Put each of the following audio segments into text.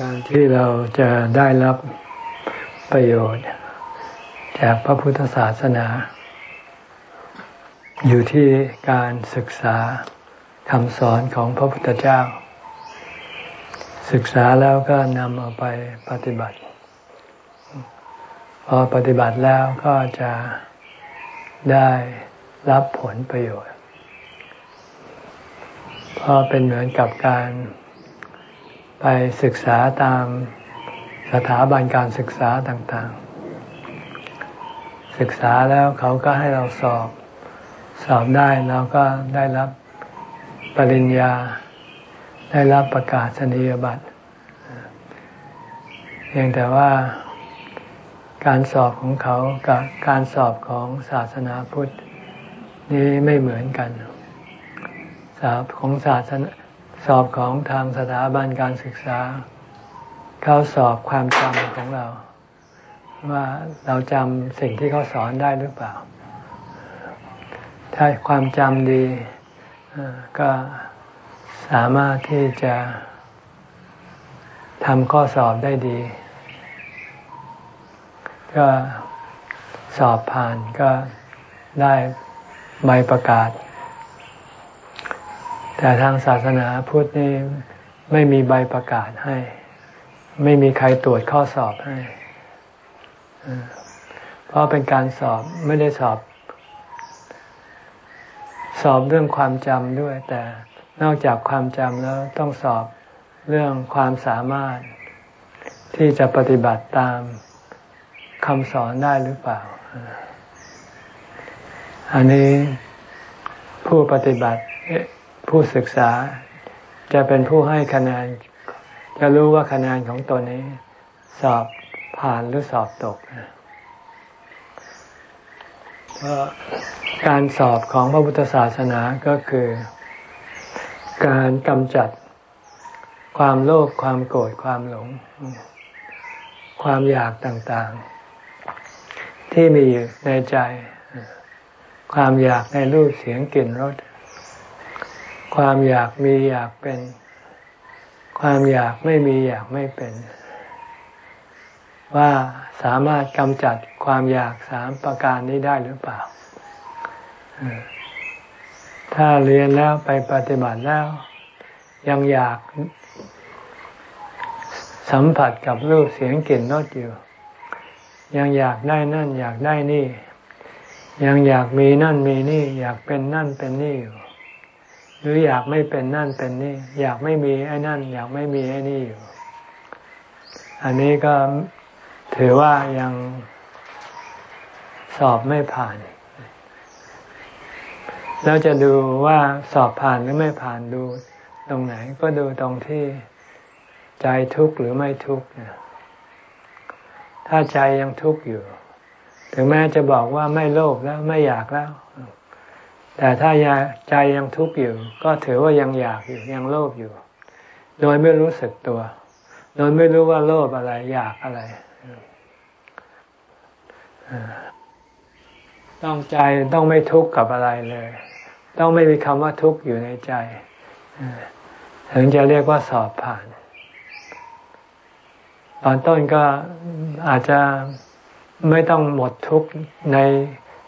การที่เราจะได้รับประโยชน์ จากพระพุทธศาสนา อยู่ที่การศึกษาคำสอนของพระพุทธเจ้า ศึกษาแล้วก็นำเอาไปปฏิบัติ พอปฏิบัติแล้วก็จะได้รับผลประโยชน์ เพราะเป็นเหมือนกับการ ไปศึกษาตามสถาบันการศึกษาต่างๆ ศึกษาแล้วเขาก็ให้เราสอบ สอบได้เราก็ได้รับปริญญา ได้รับประกาศนียบัตรเพียงแต่ว่าการสอบของเขากับการสอบของศาสนาพุทธนี้ไม่เหมือนกัน สอบของศาสนา สอบของทางสถาบันการศึกษา เขาสอบความจำของเรา ว่าเราจำสิ่งที่เขาสอนได้หรือเปล่า ถ้าความจำดีก็สามารถที่จะทำข้อสอบได้ดี ก็สอบผ่านก็ได้ใบประกาศ แต่ทางศาสนาพุทธนี่ไม่มีใบประกาศให้ ไม่มีใครตรวจข้อสอบให้ เพราะเป็นการสอบไม่ได้สอบ สอบเรื่องความจำด้วย แต่นอกจากความจำแล้วต้องสอบเรื่องความสามารถที่จะปฏิบัติตามคำสอนได้หรือเปล่า อันนี้ผู้ปฏิบัติ ผู้ศึกษา จะเป็นผู้ให้คะแนน จะรู้ว่าคะแนนของตัวนี้ สอบผ่านหรือสอบตกการสอบของพระพุทธศาสนาก็คือ การกำจัดความโลภความโกรธความหลง ความอยากต่างๆ ที่มีอยู่ในใจ ความอยากในรูปเสียงกลิ่นรส ความอยากมีอยากเป็น ความอยากไม่มีอยากไม่เป็น ว่าสามารถกำจัดความอยากสามประการนี้ได้หรือเปล่า ถ้าเรียนแล้วไปปฏิบัติแล้ว ยังอยากสัมผัสกับรูปเสียงกลิ่นรสอยู่ ยังอยากได้นั่น อยากได้นี่ ยังอยากมีนั่นมีนี่ อยากเป็นนั่นเป็นนี่อยู่ หรืออยากไม่เป็นนั่นเป็นนี่ อยากไม่มีไอ้นั่น อยากไม่มีไอ้นี่อยู่ อันนี้ก็ถือว่ายังสอบไม่ผ่าน แล้วจะดูว่าสอบผ่านหรือไม่ผ่านดูตรงไหน ก็ดูตรงที่ใจทุกข์หรือไม่ทุกข์ถ้าใจยังทุกข์อยู่ ถึงแม้จะบอกว่าไม่โลภแล้วไม่อยากแล้ว แต่ถ้าใจยังทุกข์อยู่ ก็ถือว่ายังอยากอยู่ยังโลภอยู่ โดยไม่รู้สึกตัว โดยไม่รู้ว่าโลภอะไรอยากอะไร ต้องใจต้องไม่ทุกข์กับอะไรเลย ต้องไม่มีคำว่าทุกข์อยู่ในใจถึงจะเรียกว่าสอบผ่าน ตอนต้นก็อาจจะไม่ต้องหมดทุกข์ใน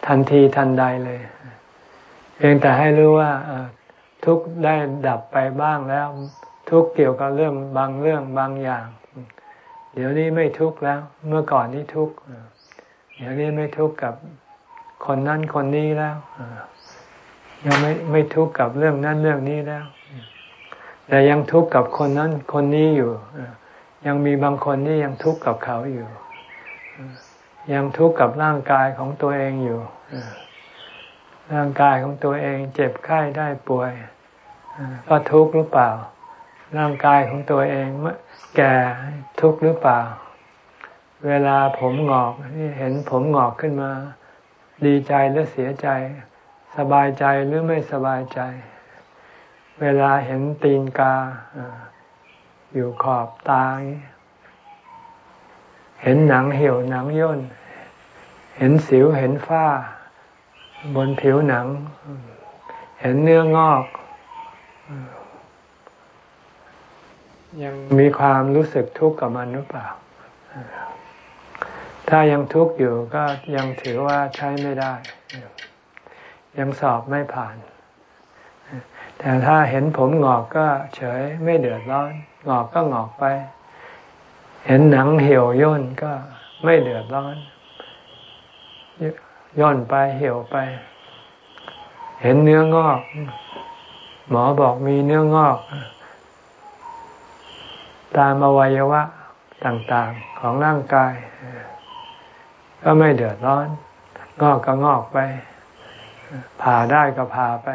ทันทีทันใดเลย เพียงแต่ให้รู้ว่าทุกได้ดับไปบ้างแล้ว ทุกเกี่ยวกับเรื่องบางเรื่องบางอย่าง เดี๋ยวนี้ไม่ทุกแล้ว เมื่อก่อนนี้ทุกเดี๋ยวนี้ไม่ทุกกับคนนั้นคนนี้แล้วยังไม่ไม่ทุกกับเรื่องนั้นเรื่องนี้แล้ว แต่ยังทุกข์กับคนนั้นคนนี้อยู่ ยังมีบางคนที่ยังทุกข์กับเขาอยู่ ยังทุกข์กับร่างกายของตัวเองอยู่ ร่างกายของตัวเองเจ็บไข้ได้ป่วยก็ทุกข์หรือเปล่า ร่างกายของตัวเองแก่ทุกข์หรือเปล่า เวลาผมหงอกนี่เห็นผมหงอกขึ้นมา ดีใจหรือเสียใจ สบายใจหรือไม่สบายใจ เวลาเห็นตีนกาอยู่ขอบตาเห็นหนังเหี่ยวหนังย่น เห็นสิวเห็นฝ้า บนผิวหนัง เห็นเนื้องอก ยังมีความรู้สึกทุกข์กับมันหรือเปล่า ถ้ายังทุกข์อยู่ก็ยังถือว่าใช้ไม่ได้ ยังสอบไม่ผ่าน แต่ถ้าเห็นผมงอกก็เฉยไม่เดือดร้อน งอกก็งอกไป เห็นหนังเหี่ยวย่นก็ไม่เดือดร้อน ย่นไปเหี่ยวไป เห็นเนื้องอก หมอบอกมีเนื้องอก ตามอวัยวะต่างๆของร่างกาย ก็ไม่เดือดร้อน งอกก็งอกไป ผ่าได้ก็ผ่าไป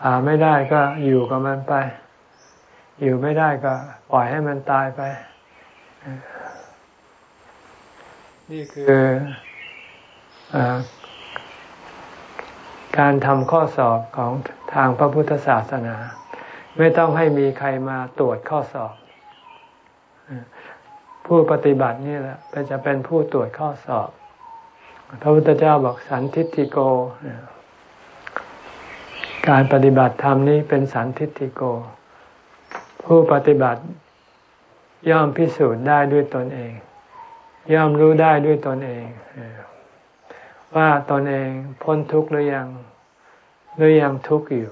ผ่าไม่ได้ก็อยู่กับมันไป อยู่ไม่ได้ก็ปล่อยให้มันตายไป นี่คืออ การทำข้อสอบของทางพระพุทธศาสนา ไม่ต้องให้มีใครมาตรวจข้อสอบ ผู้ปฏิบัตินี่แหละจะเป็นผู้ตรวจข้อสอบ พระพุทธเจ้าบอกสันทิติโก การปฏิบัติธรรมนี้เป็นสันทิติโก ผู้ปฏิบัติย่อมพิสูจน์ได้ด้วยตนเอง ย่อมรู้ได้ด้วยตนเอง ว่าตนเองพ้นทุกข์หรือยังหรือยังทุกข์อยู่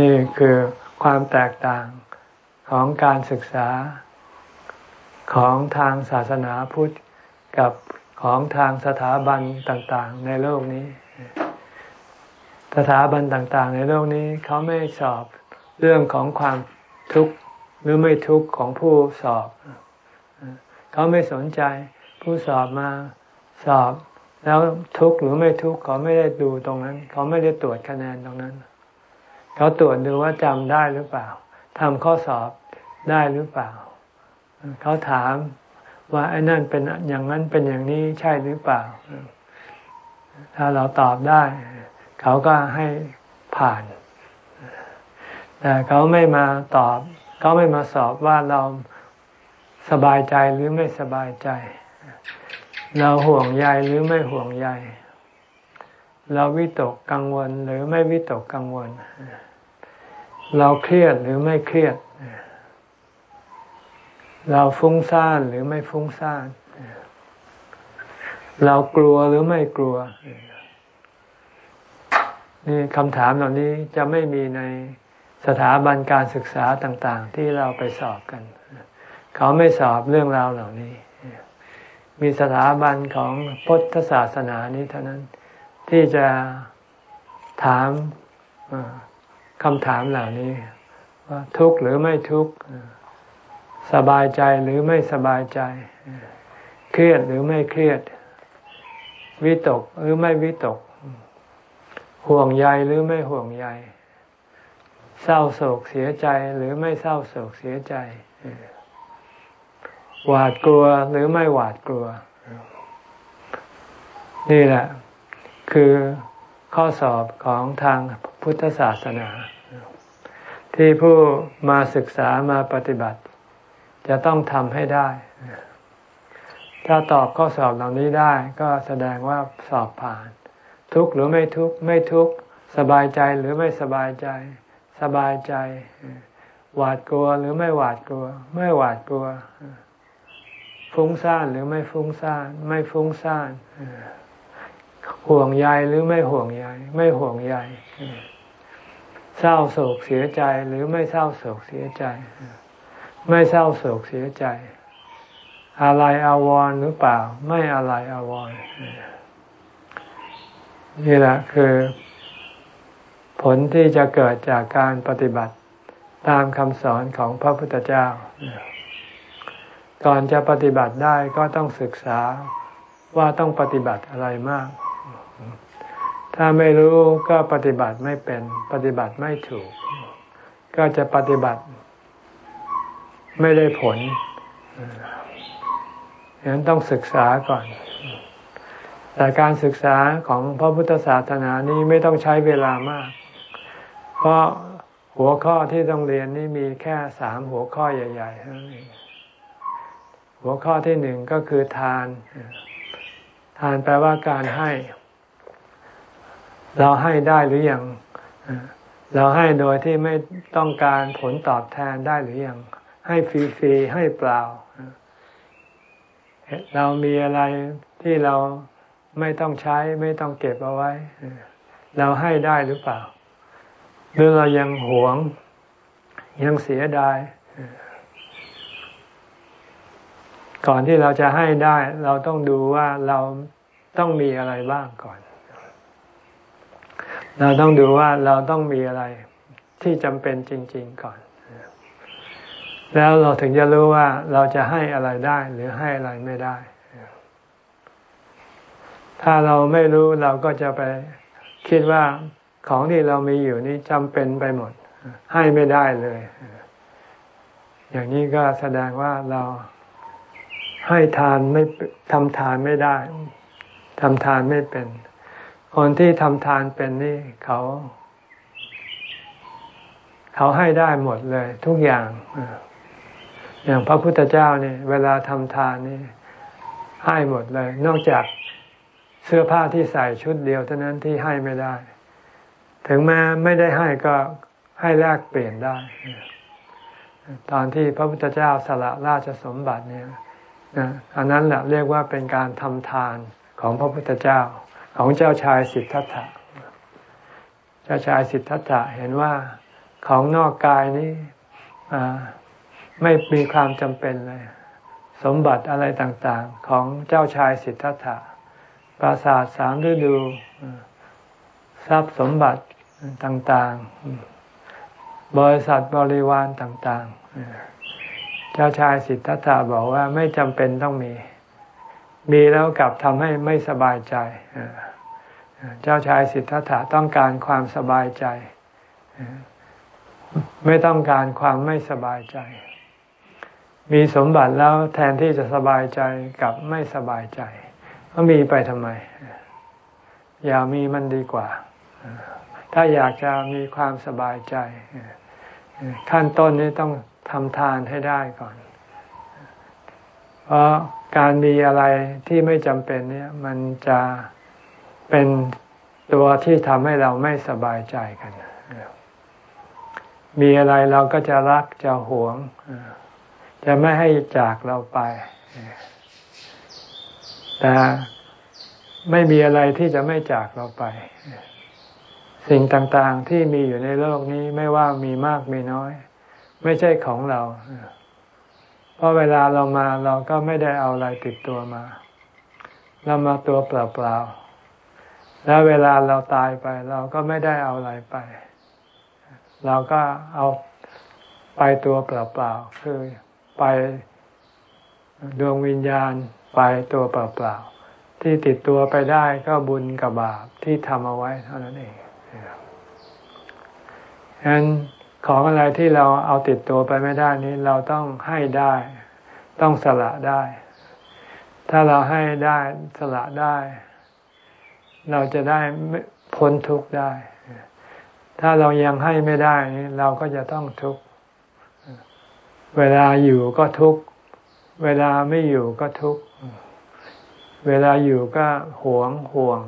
นี่คือความแตกต่างของการศึกษาของทางศาสนาพุทธกับของทางสถาบันต่างๆ ในโลกนี้ สถาบันต่างๆ ในโลกนี้เขาไม่สอบเรื่องของความทุกข์หรือไม่ทุกข์ของผู้สอบ เขาไม่สนใจ ผู้สอบมาสอบ แล้วทุกข์หรือไม่ทุกข์เขาไม่ได้ดูตรงนั้น เขาไม่ได้ตรวจคะแนนตรงนั้น เขาตรวจดูว่าจำได้หรือเปล่าทำข้อสอบได้หรือเปล่า เขาถามว่าไอ้นั่นเป็นอย่างนั้นเป็นอย่างนี้ใช่หรือเปล่า ถ้าเราตอบได้ เขาก็ให้ผ่าน แต่เขาไม่มาตอบ เขาไม่มาสอบว่าเราสบายใจหรือไม่สบายใจ เราห่วงใยหรือไม่ห่วงใย เราวิตกกังวลหรือไม่วิตกกังวล เราเครียดหรือไม่เครียด เราฟุ้งซ่านหรือไม่ฟุ้งซ่าน เรากลัวหรือไม่กลัว นี่คำถามเหล่านี้จะไม่มีในสถาบันการศึกษาต่าง ๆ ที่เราไปสอบกัน เขาไม่สอบเรื่องราวเหล่านี้ มีสถาบันของพุทธศาสนานี้เท่านั้น ที่จะถามคำถามเหล่านี้ ว่าทุกข์หรือไม่ทุกข์สบายใจหรือไม่สบายใจ เครียดหรือไม่เครียด วิตกหรือไม่วิตก ห่วงใยหรือไม่ห่วงใย เศร้าโศกเสียใจหรือไม่เศร้าโศกเสียใจ หวาดกลัวหรือไม่หวาดกลัว นี่แหละ คือข้อสอบของทางพุทธศาสนา ที่ผู้มาศึกษามาปฏิบัติ จะต้องทำให้ได้ ถ้าตอบข้อสอบเหล่านี้ได้ ก็แสดงว่าสอบผ่าน ทุกข์หรือไม่ทุกข์ไม่ทุกข์สบายใจหรือไม่สบายใจ สบายใจ หวาดกลัวหรือไม่หวาดกลัว ไม่หวาดกลัว ฟุ้งซ่านหรือไม่ฟุ้งซ่าน ไม่ฟุ้งซ่านห่วงใยหรือไม่ห่วงใยไม่ห่วงใยเศร้าโศกเสียใจหรือไม่เศร้าโศกเสียใจ ไม่เศร้าโศกเสียใจ อะไรอาวรหรือเปล่า ไม่อะไรอาวรนี่แหละคือ ผลที่จะเกิดจากการปฏิบัติตามคำสอนของพระพุทธเจ้า ก่อนจะปฏิบัติได้ก็ต้องศึกษาว่าต้องปฏิบัติอะไรมาก ถ้าไม่รู้ก็ปฏิบัติไม่เป็น ปฏิบัติไม่ถูก ก็จะปฏิบัติไม่ได้ผลฉะนั้นต้องศึกษาก่อน แต่การศึกษาของพระพุทธศาสนานี้ไม่ต้องใช้เวลามาก เพราะหัวข้อที่ต้องเรียนนี่มีแค่สามหัวข้อใหญ่ๆเท่านั้นเอง หัวข้อที่หนึ่งก็คือทาน ทานแปลว่าการให้ เราให้ได้หรืออยังเราให้โดยที่ไม่ต้องการผลตอบแทนได้หรือยังให้ฟรีๆให้เปล่า เรามีอะไรที่เราไม่ต้องใช้ไม่ต้องเก็บเอาไว้ เราให้ได้หรือเปล่า หรือเรายังหวง ยังเสียดาย ก่อนที่เราจะให้ได้ เราต้องดูว่าเราต้องมีอะไรบ้างก่อน เราต้องดูว่าเราต้องมีอะไรที่จำเป็นจริง ๆก่อน แล้วเราถึงจะรู้ว่าเราจะให้อะไรได้หรือให้อะไรไม่ได้ ถ้าเราไม่รู้เราก็จะไปคิดว่าของที่เรามีอยู่นี้จำเป็นไปหมด ให้ไม่ได้เลย อย่างนี้ก็แสดงว่าเรา ให้ทานไม่ทำทานไม่ได้ทำทานไม่เป็น คนที่ทำทานเป็นนี่เขา เขาให้ได้หมดเลย ทุกอย่าง อย่างพระพุทธเจ้านี่เวลาทำทานนี่ให้หมดเลย นอกจากเสื้อผ้าที่ใส่ชุดเดียวเท่านั้นที่ให้ไม่ได้ ถึงแม้ไม่ได้ให้ก็ให้แลกเปลี่ยนได้ ตอนที่พระพุทธเจ้าสละราชสมบัติเนี่ย อันนั้นแหละเรียกว่าเป็นการทำทานของพระพุทธเจ้าของเจ้าชายสิทธัตถะ เจ้าชายสิทธัตถะเห็นว่าของนอกกายนี้ไม่มีความจำเป็นเลย สมบัติอะไรต่างๆ ของเจ้าชายสิทธัตถะ ปราสาทสามฤดู ทรัพย์สมบัติต่างๆ บริษัทบริวารต่างๆ เจ้าชายสิทธัตถะบอกว่าไม่จำเป็นต้องมี มีแล้วกลับทำให้ไม่สบายใจ เจ้าชายสิทธัตถะต้องการความสบายใจ ไม่ต้องการความไม่สบายใจ มีสมบัติแล้วแทนที่จะสบายใจกับไม่สบายใจก็มีไปทำไม อย่ามีมันดีกว่า ถ้าอยากจะมีความสบายใจ ขั้นต้นนี้ต้อง ทำทานให้ได้ก่อน เพราะการมีอะไรที่ไม่จำเป็นเนี่ยมันจะเป็นตัวที่ทำให้เราไม่สบายใจกัน มีอะไรเราก็จะรักจะหวง จะไม่ให้จากเราไป แต่ไม่มีอะไรที่จะไม่จากเราไป สิ่งต่างๆที่มีอยู่ในโลกนี้ไม่ว่ามีมากมีน้อย ไม่ใช่ของเรา เพราะเวลาเรามาเราก็ไม่ได้เอาอะไรติดตัวมา เรามาตัวเปล่าๆ แล้วเวลาเราตายไป เราก็ไม่ได้เอาอะไรไป เราก็เอาไปตัวเปล่าๆ คือไปดวงวิญญาณไปตัวเปล่าๆ ที่ติดตัวไปได้ก็บุญกับบาปที่ทำเอาไว้เท่านั้นเองฉะนั้น ของอะไรที่เราเอาติดตัวไปไม่ได้นี้เราต้องให้ได้ ต้องสละได้ ถ้าเราให้ได้สละได้ เราจะได้พ้นทุกข์ได้ ถ้าเรายังให้ไม่ได้นี้เราก็จะต้องทุกข์เวลาอยู่ก็ทุกข์เวลาไม่อยู่ก็ทุกข์เวลาอยู่ก็หวงห่วง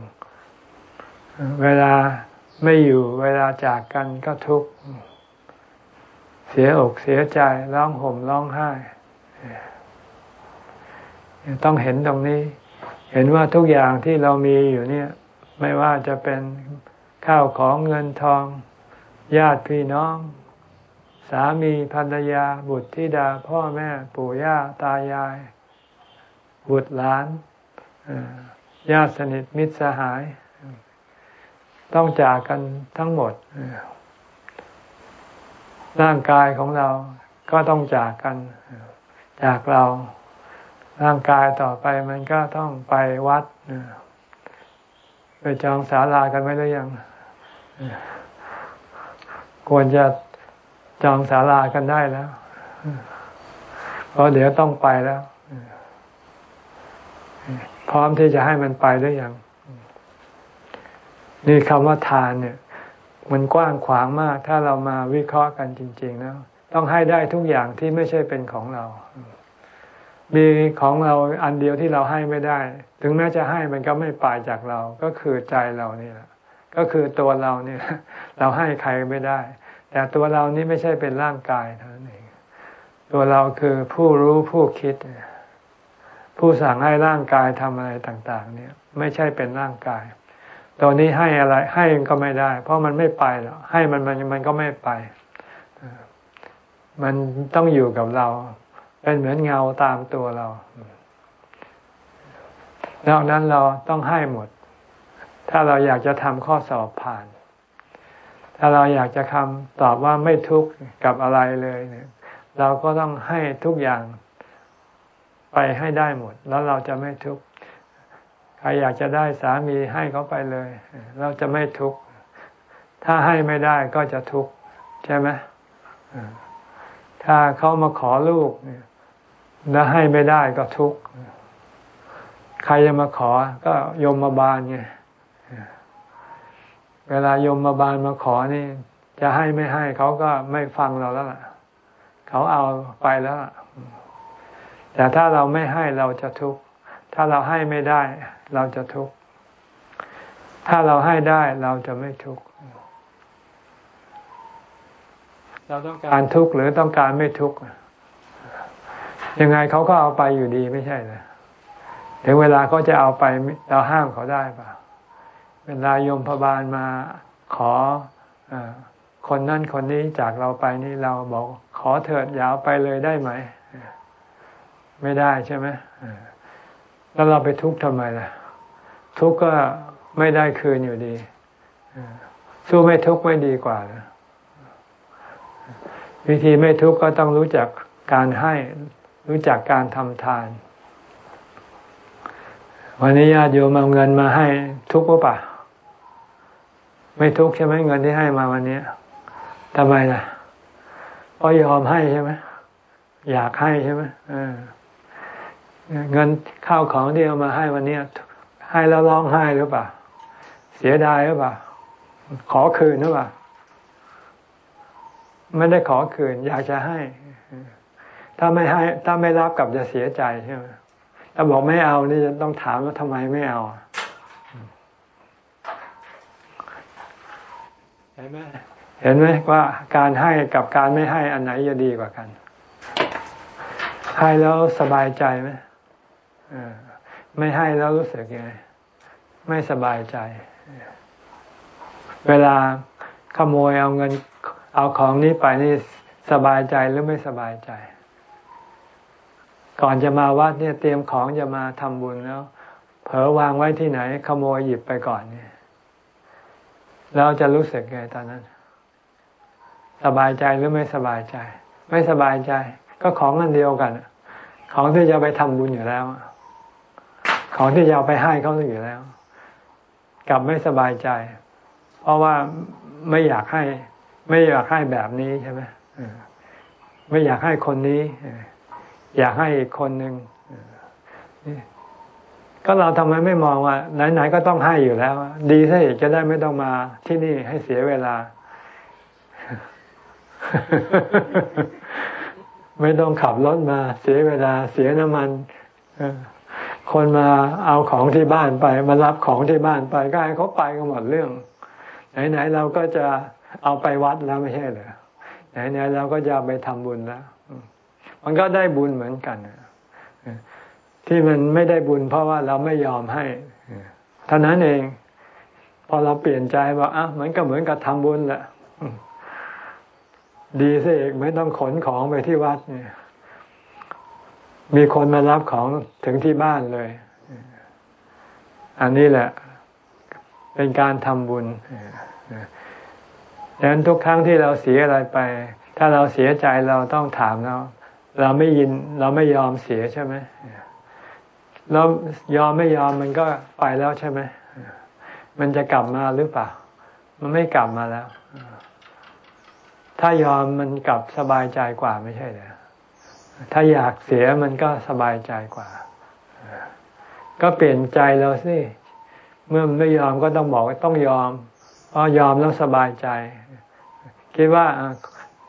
เวลาไม่อยู่ เวลาจากกันก็ทุกข์ เสียอกเสียใจร้องห่มร้องไห้ ต้องเห็นตรงนี้ เห็นว่าทุกอย่างที่เรามีอยู่เนี่ย ไม่ว่าจะเป็นข้าวของเงินทอง ญาติพี่น้อง สามีภรรยา บุตรธิดา พ่อแม่ ปู่ย่าตายาย บุตรหลานญาติสนิทมิตรสหาย ต้องจากกันทั้งหมด ร่างกายของเราก็ต้องจากกัน จากเรา ร่างกายต่อไปมันก็ต้องไปวัดไปจองศาลากันไว้หรือยัง ควรจะจองศาลากันได้แล้ว เพราะเดี๋ยวต้องไปแล้ว พร้อมที่จะให้มันไปหรือยัง นี่คำว่าทานเนี่ย มันกว้างขวางมาก ถ้าเรามาวิเคราะห์กันจริงๆแล้วต้องให้ได้ทุกอย่างที่ไม่ใช่เป็นของเรา มีของเราอันเดียวที่เราให้ไม่ได้ ถึงแม้จะให้มันก็ไม่ปลายจากเรา ก็คือใจเรานี่แหละ ก็คือตัวเราเนี่ยเราให้ใครไม่ได้ แต่ตัวเรานี้ไม่ใช่เป็นร่างกายเท่านั้นเอง ตัวเราคือผู้รู้ผู้คิด ผู้สั่งให้ร่างกายทำอะไรต่าง ๆ เนี่ย ไม่ใช่เป็นร่างกาย ตัวนี้ให้อะไรให้ก็ไม่ได้ เพราะมันไม่ไปหรอกให้มันมันมันก็ไม่ไป มันต้องอยู่กับเรา เป็นเหมือนเงาตามตัวเรานอกนั้นเราต้องให้หมด ถ้าเราอยากจะทำข้อสอบผ่าน ถ้าเราอยากจะคำตอบว่าไม่ทุกข์กับอะไรเลยเนี่ย เราก็ต้องให้ทุกอย่างไปให้ได้หมด แล้วเราจะไม่ทุกข์ ใครอยากจะได้สามีให้เขาไปเลย เราจะไม่ทุกข์ถ้าให้ไม่ได้ก็จะทุกข์ใช่ไหมถ้าเขามาขอลูกแล้วให้ไม่ได้ก็ทุกข์ใครจะมาขอก็ยมมาบาลไงเวลายมมาบาลมาขอนี่ จะให้ไม่ให้เขาก็ไม่ฟังเราแล้วล่ะ เขาเอาไปแล้วล่ะแต่ถ้าเราไม่ให้เราจะทุกข์ ถ้าเราให้ไม่ได้ เราจะทุกข์ ถ้าเราให้ได้เราจะไม่ทุกข์ เราต้องการทุกข์หรือต้องการไม่ทุกข์ ยังไงเขาก็เอาไปอยู่ดีไม่ใช่เหรอถึงเวลาเขาจะเอาไปเราห้ามเขาได้ปะเวลายมพบาลมาขออคนนั่นคนนี้จากเราไปนี่เราบอกขอเถิดอย่าเอาไปเลยได้ไหม ไม่ได้ใช่ไหม แล้วเราไปทุกข์ทำไมล่ะ ทุกข์ก็ไม่ได้คืนอยู่ดี สู้ไม่ทุกข์ไม่ดีกว่านะวิธีไม่ทุกข์ก็ต้องรู้จักการให้รู้จักการทำทาน วันนี้ญาติโยมเอาเงินมาให้ทุกข์หรือเปล่าไม่ทุกข์ใช่ไหมเงินที่ให้มาวันนี้ทำไมล่ะเพราะยอมให้ใช่ไหมอยากให้ใช่ไหมเงินข้าวของที่เอามาให้วันนี้ให้แล้วร้องไห้หรือเปล่า เสียดายหรือเปล่า ขอคืนหรือเปล่า ไม่ได้ขอคืน อยากจะให้ ถ้าไม่ให้ ถ้าไม่รับกับจะเสียใจใช่ไหมถ้าบอกไม่เอานี่จะต้องถามว่าทำไมไม่เอาเห็นไหมเห็นไหมว่าการให้กับการไม่ให้อันไหนจะดีกว่ากันให้แล้วสบายใจไหม ไม่ให้แล้วรู้สึกยังไงไม่สบายใจ เวลาขโมยเอาเงิน เอาของนี้ไปนี่สบายใจหรือไม่สบายใจ ก่อนจะมาวัดเนี่ยเตรียมของจะมาทำบุญแล้ว เผลอวางไว้ที่ไหน ขโมยหยิบไปก่อนเนี่ยเราจะรู้สึกไงตอนนั้น สบายใจหรือไม่สบายใจ ไม่สบายใจ ก็ของอันเดียวกัน ของที่จะไปทำบุญอยู่แล้ว ของที่จะเอาไปให้เขาอยู่แล้ว กลับไม่สบายใจ เพราะว่าไม่อยากให้ ไม่อยากให้แบบนี้ใช่ไหมไม่อยากให้คนนี้ อยากให้อีกคนหนึ่งก็เราทำไมไม่มองว่า ไหนๆก็ต้องให้อยู่แล้ว ดีซะอีกจะได้ไม่ต้องมาที่นี่ให้เสียเวลา ไม่ต้องขับรถมา เสียเวลา เสียน้ำมัน คนมาเอาของที่บ้านไป มารับของที่บ้านไปก็ให้เขาไปกันหมดเรื่อง ไหนๆเราก็จะเอาไปวัดแล้วไม่ใช่เหรอไหนๆเราก็จะไปทำบุญแล้ว มันก็ได้บุญเหมือนกันที่มันไม่ได้บุญ เพราะว่าเราไม่ยอมให้เท่านั้นเอง พอเราเปลี่ยนใจว่าอะมันก็เหมือนกับทำบุญแหละดีสิเอกไม่ต้องขนของไปที่วัดเนี่ย มีคนมารับของถึงที่บ้านเลย อันนี้แหละ เป็นการทำบุญดังนั้นทุกครั้งที่เราเสียอะไรไป ถ้าเราเสียใจเราต้องถามเราเราไม่ยินเราไม่ยอมเสียใช่ไหมเรายอมไม่ยอมมันก็ไปแล้วใช่ไหมมันจะกลับมาหรือเปล่า มันไม่กลับมาแล้ว ถ้ายอมมันกลับสบายใจกว่าไม่ใช่เหรอ ถ้าอยากเสียมันก็สบายใจกว่า ก็เปลี่ยนใจเราสิ เมื่อไม่ยอมก็ต้องบอกว่าต้องยอมพอยอมแล้วสบายใจ คิดว่า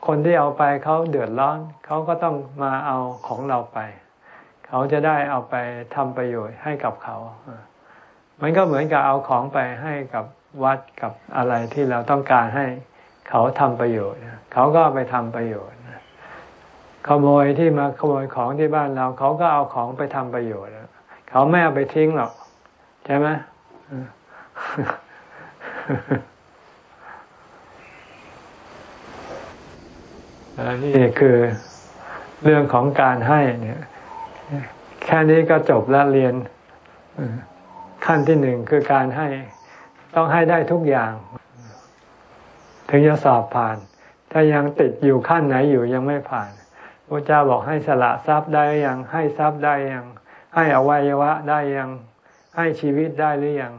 คนที่เอาไปเขาเดือดร้อน เขาก็ต้องมาเอาของเราไป เขาจะได้เอาไปทำประโยชน์ให้กับเขา มันก็เหมือนกับเอาของไปให้กับวัดกับอะไรที่เราต้องการให้เขาทำประโยชน์ เขาก็ไปทำประโยชน์ ขโมยที่มาขโมยของที่บ้านเรา เขาก็เอาของไปทำประโยชน์เขาไม่เอาไปทิ้งหรอก ใช่ไหมนี่คือเรื่องของการให้เนี่ย แค่นี้ก็จบแล้วเรียนขั้นที่หนึ่งคือการให้ ต้องให้ได้ทุกอย่าง ถึงจะสอบผ่าน ถ้ายังติดอยู่ขั้นไหนอยู่ยังไม่ผ่าน พระเจ้าบอกให้สละทรัพย์ได้ยังให้ทรัพย์ได้ยังให้อวัยวะได้ยังให้ชีวิตได้หรือยัง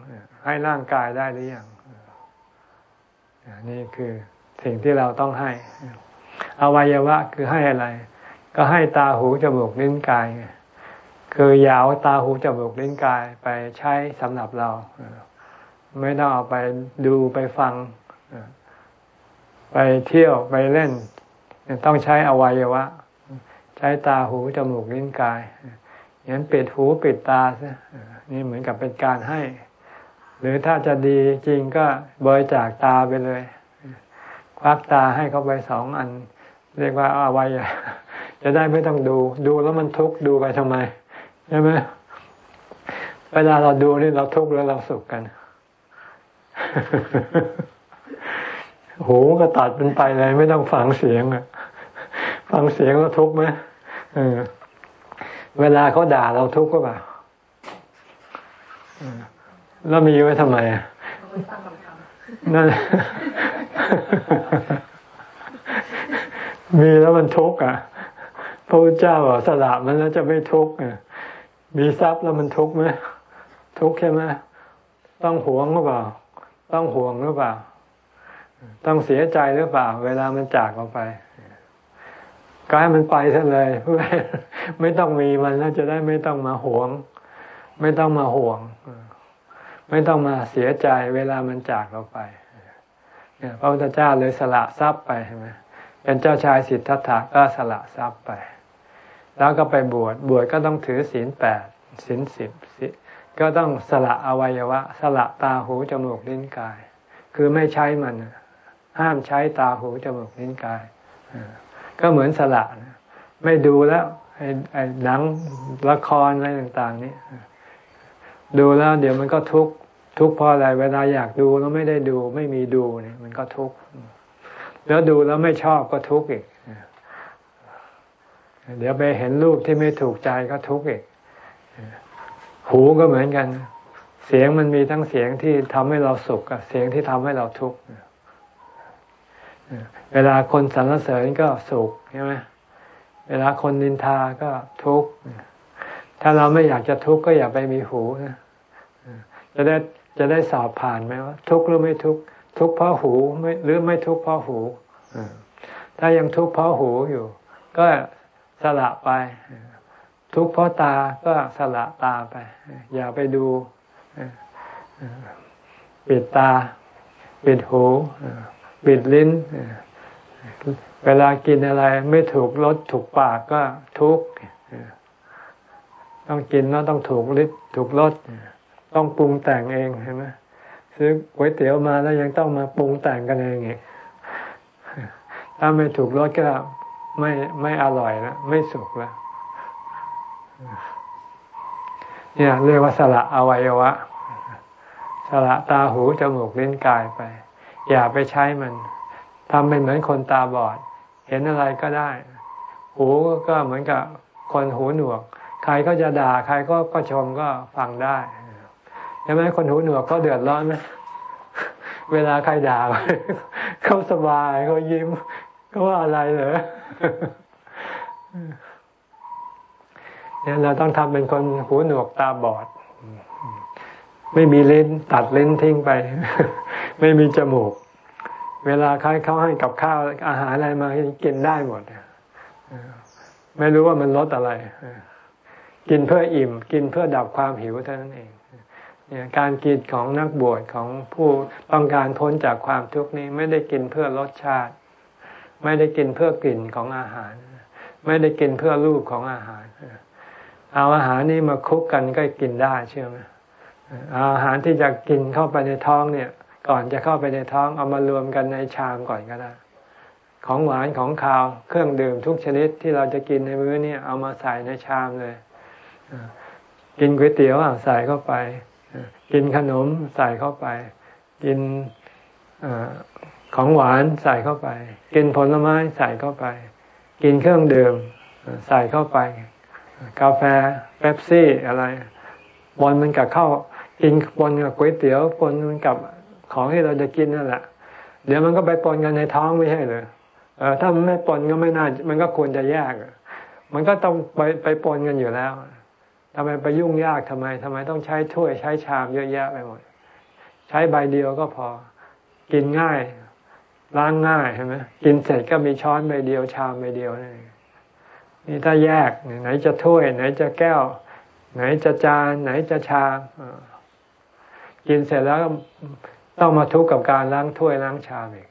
ให้ร่างกายได้หรือยังนี่คือสิ่งที่เราต้องให้ อวัยวะคือให้อะไร ก็ให้ตาหูจมูกลิ้นกายคืออยาวตาหูจมูกลิ้นกายไปใช้สำหรับเรา ไม่ต้องเอาไปดูไปฟัง ไปเที่ยวไปเล่น ต้องใช้อวัยวะ ช้ตาหูจมูกลิ้นกายอย่างนั้นปิดหูปิดตาซะนี่เหมือนกับเป็นการให้ หรือถ้าจะดีจริงก็บริจาคตาไปเลย ควักตาให้เขาไปสองอัน เรียกว่าอาวัยจะได้ไม่ต้องดู ดูแล้วมันทุกข์ดูไปทำไมใช่ไหมเวลาเราดูนี่เราทุกข์แล้วเราสุขกันหูก็ตัดเป็นไปเลย ไม่ต้องฟังเสียงอะฟังเสียงแล้วทุกข์ไหม เวลาเขาด่าเราทุกข์ก็เปล่าแล้วมีไว้ทำไมอะนั่นมีแล้วมันทุกข์อะพระพุทธเจ้าบอกสละมันแล้วจะไม่ทุกข์มีทรัพย์แล้วมันทุกข์ไหมทุกข์ใช่ไหมต้องหวงหรือเปล่า ต้องห่วงหรือเปล่า ต้องเสียใจหรือเปล่า เวลามันจากออกไป ก็ให้มันไปซะเลยเพื่อไม่ต้องมีมันแล้วจะได้ไม่ต้องมาหวง ไม่ต้องมาห่วง ไม่ต้องมาเสียใจเวลามันจากเราไปเนี่ยพระพุทธเจ้าเลยสละทรัพย์ไปใช่ไหมเป็นเจ้าชายสิทธัตถะก็สละทรัพย์ไป แล้วก็ไปบวชบวชก็ต้องถือศีลแปดศีลสิบก็ต้องสละอวัยวะ สละตาหูจมูกลิ้นกาย คือไม่ใช้มัน ห้ามใช้ตาหูจมูกลิ้นกาย ก็เหมือนสละนะไม่ดูแล้วไอ้ไอ้หนังละครอะไรต่างๆ นี่ดูแล้วเดี๋ยวมันก็ทุกข์ทุกข์เพราะอะไรเวลาอยากดูแล้วไม่ได้ดู ไม่มีดูเนี่ยมันก็ทุกข์แล้วดูแล้วไม่ชอบก็ทุกข์อีกเดี๋ยวไปเห็นรูปที่ไม่ถูกใจก็ทุกข์อีกหูก็เหมือนกัน เสียงมันมีทั้งเสียงที่ทำให้เราสุขกับเสียงที่ทำให้เราทุกข์ เวลาคนสรรเสริญก็สุขใช่ไหมเวลาคนนินทาก็ทุกข์ ถ้าเราไม่อยากจะทุกข์ก็อย่าไปมีหูนะจะได้จะได้สอบผ่านไหมว่า ทุกข์หรือไม่ทุกข์ทุกข์เพราะหูไม่หรือไม่ทุกข์เพราะหูถ้ายังทุกข์เพราะหูอยู่ ก็สละไป ทุกข์เพราะตาก็สละตาไป อย่าไปดูปิดตาปิดหูปิดลิ้น เวลากินอะไรไม่ถูกรสถูกปากก็ทุกข์ต้องกินแล้วต้องถูกลิ้นถูกรสต้องปรุงแต่งเองเห็นไหมซื้อก๋วยเตี๋ยวมาแล้วยังต้องมาปรุงแต่งกันเองอีกถ้าไม่ถูกรสก็ไม่ไม่อร่อยแล้วไม่สุกแล้วเนี่ยเรียกว่าสละอวัยวะ สละตาหูจมูกลิ้นกายไป อย่าไปใช้มัน ทำเป็นเหมือนคนตาบอด เห็นอะไรก็ได้ หูก็เหมือนกับคนหูหนวก ใครก็จะด่าใครก็ก็ชมก็ฟังได้ใช่ไหมคนหูหนวกก็เดือดร้อนไหมเวลาใครด่าเขาสบายเขายิ้มก็ว่าอะไรเหรอเนี่ยเราต้องทำเป็นคนหูหนวกตาบอด ไม่มีลิ้นตัดลิ้นทิ้งไป ไม่มีจมูก เวลาใครเขาให้กับข้าวอาหารอะไรมากินได้หมดไม่รู้ว่ามันลดอะไร กินเพื่ออิ่ม กินเพื่อดับความหิวเท่านั้นเองเนี่ยการกินของนักบวชของผู้ต้องการพ้นจากความทุกข์นี้ ไม่ได้กินเพื่อรสชาติ ไม่ได้กินเพื่อกลิ่นของอาหาร ไม่ได้กินเพื่อรูปของอาหาร เอาอาหารนี้มาคุกกันก็กินได้เชื่อไหมอาหารที่จะกินเข้าไปในท้องเนี่ย ก่อนจะเข้าไปในท้องเอามารวมกันในชามก่อนก็ได้ของหวานของคาวเครื่องดื่มทุกชนิดที่เราจะกินในมื้อนี้เอามาใส่ในชามเลยกินก๋วยเตี๋ยวใส่เข้าไป กินขนมใส่เข้าไป กินของหวานใส่เข้าไป กินผลไม้ใส่เข้าไป กินเครื่องดื่มใส่เข้าไป กาแฟเป๊ปซี่อะไรบนมันกับข้าวกินปนกับก๋วยเตี๋ยวปนมันกับ ของที่เราจะกินนั่นแหละเดี๋ยวมันก็ไปปนกันในท้องไม่ใช่เลยเออถ้ามันไม่ปนก็ไม่น่า มันก็ควรจะแยกมันก็ต้องไปไปปนกันอยู่แล้วทำไมไปยุ่งยากทำไมทำไมต้องใช้ถ้วยใช้ชามเยอะแยะไปหมด ใช้ใบเดียวก็พอ กินง่าย ล้างง่ายใช่ไหมกินเสร็จก็มีช้อนใบเดียวชามใบเดียวนี่นี่ถ้าแยกไหนจะถ้วย ไหนจะแก้ว ไหนจะจาน ไหนจะชามกินเสร็จแล้ว ต้องมาทุกข์กับการล้างถ้วยล้างชามอีก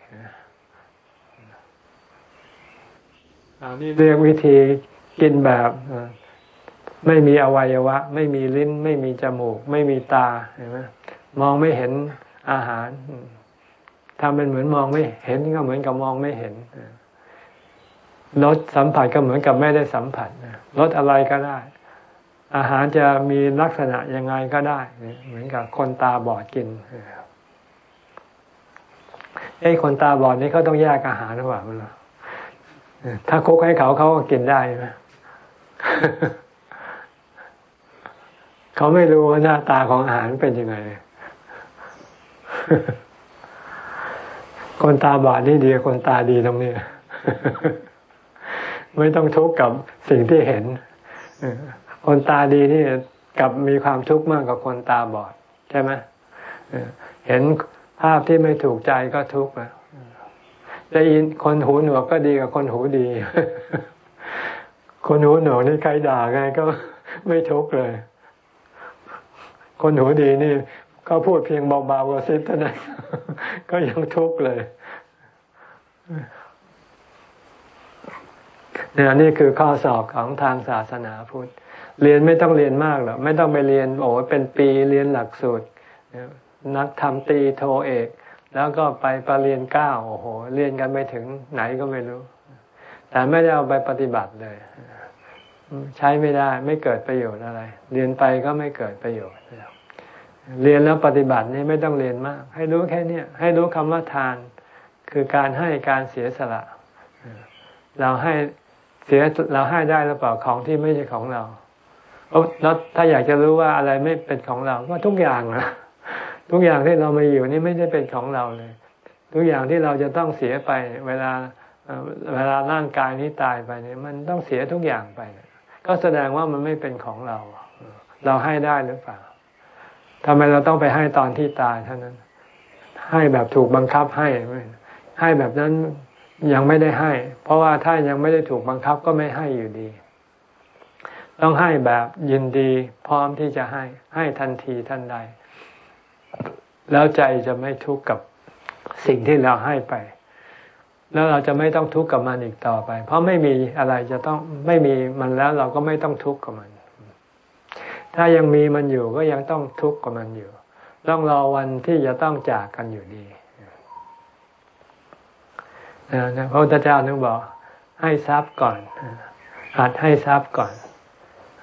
อันนี้เรียกวิธีกินแบบไม่มีอวัยวะ ไม่มีลิ้น ไม่มีจมูก ไม่มีตาเห็นไหมมองไม่เห็นอาหารทำเป็นเหมือนมองไม่เห็นก็เหมือนกับมองไม่เห็นรสสัมผัสก็เหมือนกับไม่ได้สัมผัสรสอะไรก็ได้ อาหารจะมีลักษณะยังไงก็ได้ เหมือนกับคนตาบอดกิน ไอ้คนตาบอดนี่เขาต้องแยกอาหารหรือเปล่าถ้าคุกให้เขาเขาก็กินได้ไหมเขาไม่รู้ว่าหน้าตาของอาหารเป็นยังไง คนตาบอดนี่ดีคนตาดีตรงนี้ไม่ต้องทุกข์กับสิ่งที่เห็น คนตาดีนี่กับมีความทุกข์มากกว่าคนตาบอด ใช่ไหมเห็น ภาพที่ไม่ถูกใจก็ทุกข์นะได้ยินคนหูหนวกก็ดีกับคนหูดี คนหูหนวกนี่ใครด่าไงก็ไม่ทุกข์เลย คนหูดีนี่ก็พูดเพียงเบาๆก็ซิบเท่านั้นก็ยังทุกข์เลยเนี่ยนี่คือข้อสอบของทางศาสนาพุทธ เรียนไม่ต้องเรียนมากหรอกไม่ต้องไปเรียนโอ้เป็นปีเรียนหลักสูตร นักทำตีโทเอก แล้วก็ไปปรริญญาเก้าโอ้โห เรียนกันไปถึงไหนก็ไม่รู้ แต่ไม่ได้เอาไปปฏิบัติเลย ใช้ไม่ได้ไม่เกิดประโยชน์อะไร เรียนไปก็ไม่เกิดประโยชน์เรียนแล้วปฏิบัตินี่ไม่ต้องเรียนมาก ให้รู้แค่นี้ให้รู้คำว่าทาน คือการให้การเสียสละ เราให้เสียเราให้ได้หรือเปล่าของที่ไม่ใช่ของเราแล้วถ้าอยากจะรู้ว่าอะไรไม่เป็นของเรา ก็ทุกอย่างนะ ทุกอย่างที่เรามาอยู่นี่ไม่ได้เป็นของเราเลย ทุกอย่างที่เราจะต้องเสียไปเวลาเวลาร่างกายนี้ตายไปเนี่ยมันต้องเสียทุกอย่างไป ก็แสดงว่ามันไม่เป็นของเรา เราให้ได้หรือเปล่าทำไมเราต้องไปให้ตอนที่ตายเท่านั้น ให้แบบถูกบังคับให้ ให้แบบนั้นยังไม่ได้ให้ เพราะว่าถ้ายังไม่ได้ถูกบังคับก็ไม่ให้อยู่ดี ต้องให้แบบยินดี พร้อมที่จะให้ ให้ทันทีทันใด แล้วใจจะไม่ทุกข์กับสิ่งที่เราให้ไป แล้วเราจะไม่ต้องทุกข์กับมันอีกต่อไป เพราะไม่มีอะไรจะต้องไม่มีมันแล้วเราก็ไม่ต้องทุกข์กับมัน ถ้ายังมีมันอยู่ก็ยังต้องทุกข์กับมันอยู่ ต้องรอวันที่จะต้องจากกันอยู่ดีนะพระพุทธเจ้านึกบอก ให้ทรัพย์ก่อนหัดให้ทรัพย์ก่อน